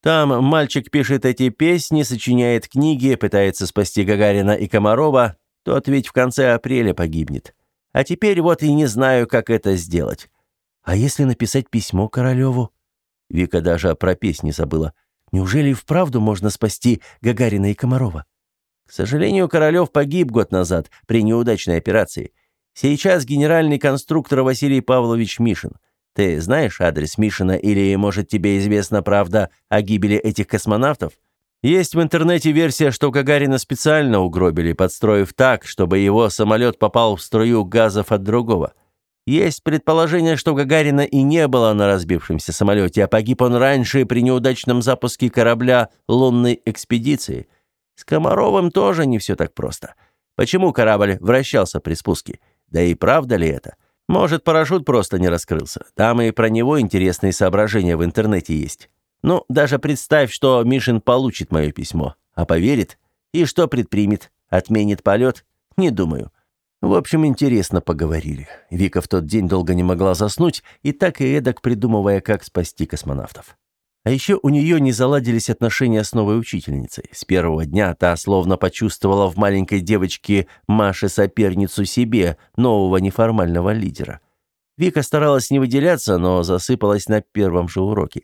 Там мальчик пишет эти песни, сочиняет книги, пытается спасти Гагарина и Комарова. Тот ведь в конце апреля погибнет. А теперь вот и не знаю, как это сделать. А если написать письмо Королеву? Вика даже про песни забыла. Неужели вправду можно спасти Гагарина и Комарова? К сожалению, Королев погиб год назад при неудачной операции. Сейчас генеральный конструктор Василий Павлович Мишин. Ты знаешь адрес Мишина или, может, тебе известна правда о гибели этих космонавтов? Есть в интернете версия, что Гагарина специально угробили, подстроив так, чтобы его самолет попал в струю газов от другого. Есть предположение, что Гагарина и не было на разбившемся самолете, а погиб он раньше при неудачном запуске корабля лунной экспедиции. С Комаровым тоже не все так просто. Почему корабль вращался при спуске? Да и правда ли это? Может, парашют просто не раскрылся. Там и про него интересные соображения в интернете есть. Ну, даже представь, что Мишин получит мое письмо. А поверит? И что предпримет? Отменит полет? Не думаю. В общем, интересно поговорили. Вика в тот день долго не могла заснуть, и так и эдак придумывая, как спасти космонавтов. А еще у нее не заладились отношения с новой учительницей. С первого дня та словно почувствовала в маленькой девочке Маше соперницу себе, нового неформального лидера. Вика старалась не выделяться, но засыпалась на первом же уроке.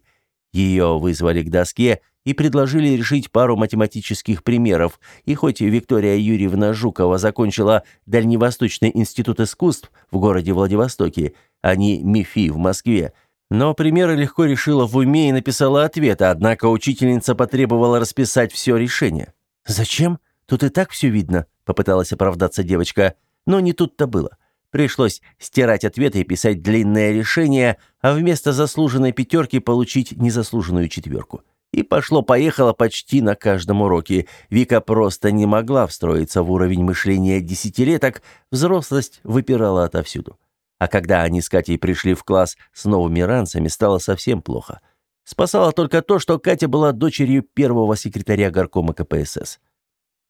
Ее вызвали к доске и предложили решить пару математических примеров. И хоть Виктория Юрьевна Жукова закончила Дальневосточный институт искусств в городе Владивостоке, а не МИФИ в Москве, но примеры легко решила в уме и написала ответ, однако учительница потребовала расписать все решение. «Зачем? Тут и так все видно», — попыталась оправдаться девочка. Но не тут-то было. Пришлось стирать ответы и писать длинное решение, а вместо заслуженной пятерки получить незаслуженную четверку. И пошло-поехало почти на каждом уроке. Вика просто не могла встроиться в уровень мышления десятилеток, взрослость выпирала отовсюду. А когда они с Катей пришли в класс с новыми ранцами, стало совсем плохо. Спасало только то, что Катя была дочерью первого секретаря горкома КПСС.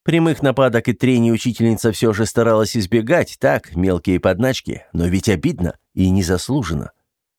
Прямых нападок и трений учительница все же старалась избегать, так, мелкие подначки, но ведь обидно и незаслуженно.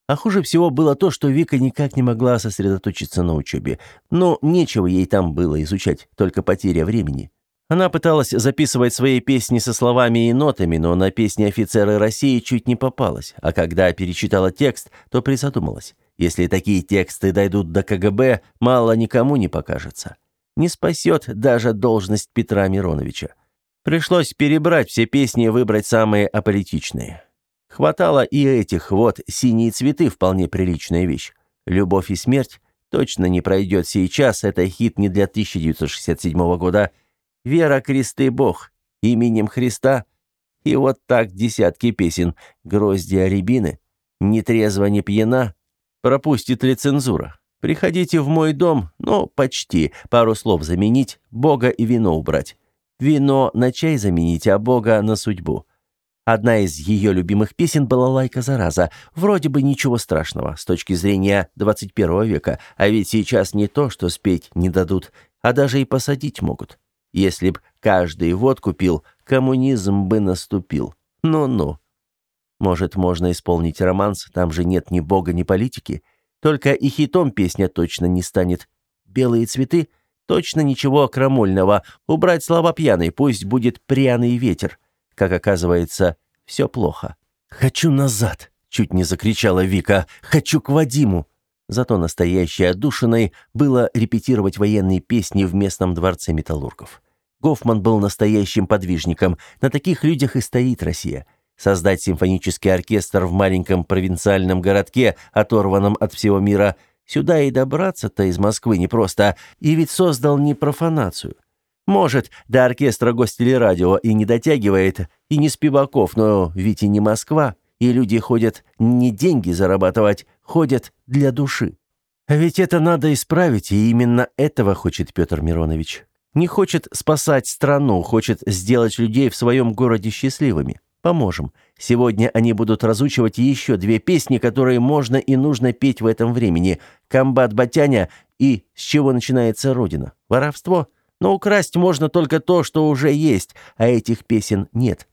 А хуже всего было то, что Вика никак не могла сосредоточиться на учебе. Но нечего ей там было изучать, только потеря времени. Она пыталась записывать свои песни со словами и нотами, но на песни «Офицеры России» чуть не попалась, а когда перечитала текст, то призадумалась. Если такие тексты дойдут до КГБ, мало никому не покажется. Не спасет даже должность Петра Мироновича. Пришлось перебрать все песни и выбрать самые аполитичные. Хватало и этих, вот, синие цветы вполне приличная вещь. «Любовь и смерть» точно не пройдет сейчас, это хит не для 1967 года. «Вера, крест и Бог», «Именем Христа» и вот так десятки песен. «Гроздья рябины», «Не трезво, не пьяна», «Пропустит ли цензура?» «Приходите в мой дом», ну, почти, пару слов заменить, «Бога и вино убрать». «Вино на чай заменить, а Бога на судьбу». Одна из ее любимых песен была «Лайка зараза». Вроде бы ничего страшного с точки зрения 21 века, а ведь сейчас не то, что спеть не дадут, а даже и посадить могут. Если б каждый водку пил, коммунизм бы наступил. Ну-ну. Может, можно исполнить романс, там же нет ни бога, ни политики. Только и хитом песня точно не станет. «Белые цветы» — точно ничего крамольного. Убрать слова пьяный, пусть будет пряный ветер. Как оказывается, все плохо. «Хочу назад!» — чуть не закричала Вика. «Хочу к Вадиму!» Зато настоящей отдушиной было репетировать военные песни в местном дворце металлургов. Гофман был настоящим подвижником. На таких людях и стоит Россия. Создать симфонический оркестр в маленьком провинциальном городке, оторванном от всего мира, сюда и добраться-то из Москвы непросто. И ведь создал не профанацию. Может, до оркестра гостелерадио и не дотягивает, и не Спиваков, но ведь и не Москва, и люди ходят не деньги зарабатывать, ходят для души. А ведь это надо исправить, и именно этого хочет Петр Миронович. Не хочет спасать страну, хочет сделать людей в своем городе счастливыми. Поможем. Сегодня они будут разучивать еще две песни, которые можно и нужно петь в этом времени. «Комбат Батяня» и «С чего начинается Родина». Воровство? Но украсть можно только то, что уже есть, а этих песен нет.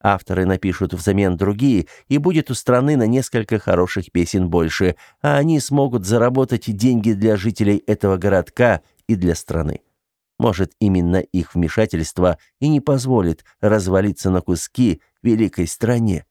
Авторы напишут взамен другие, и будет у страны на несколько хороших песен больше, а они смогут заработать деньги для жителей этого городка и для страны. Может, именно их вмешательство и не позволит развалиться на куски великой стране.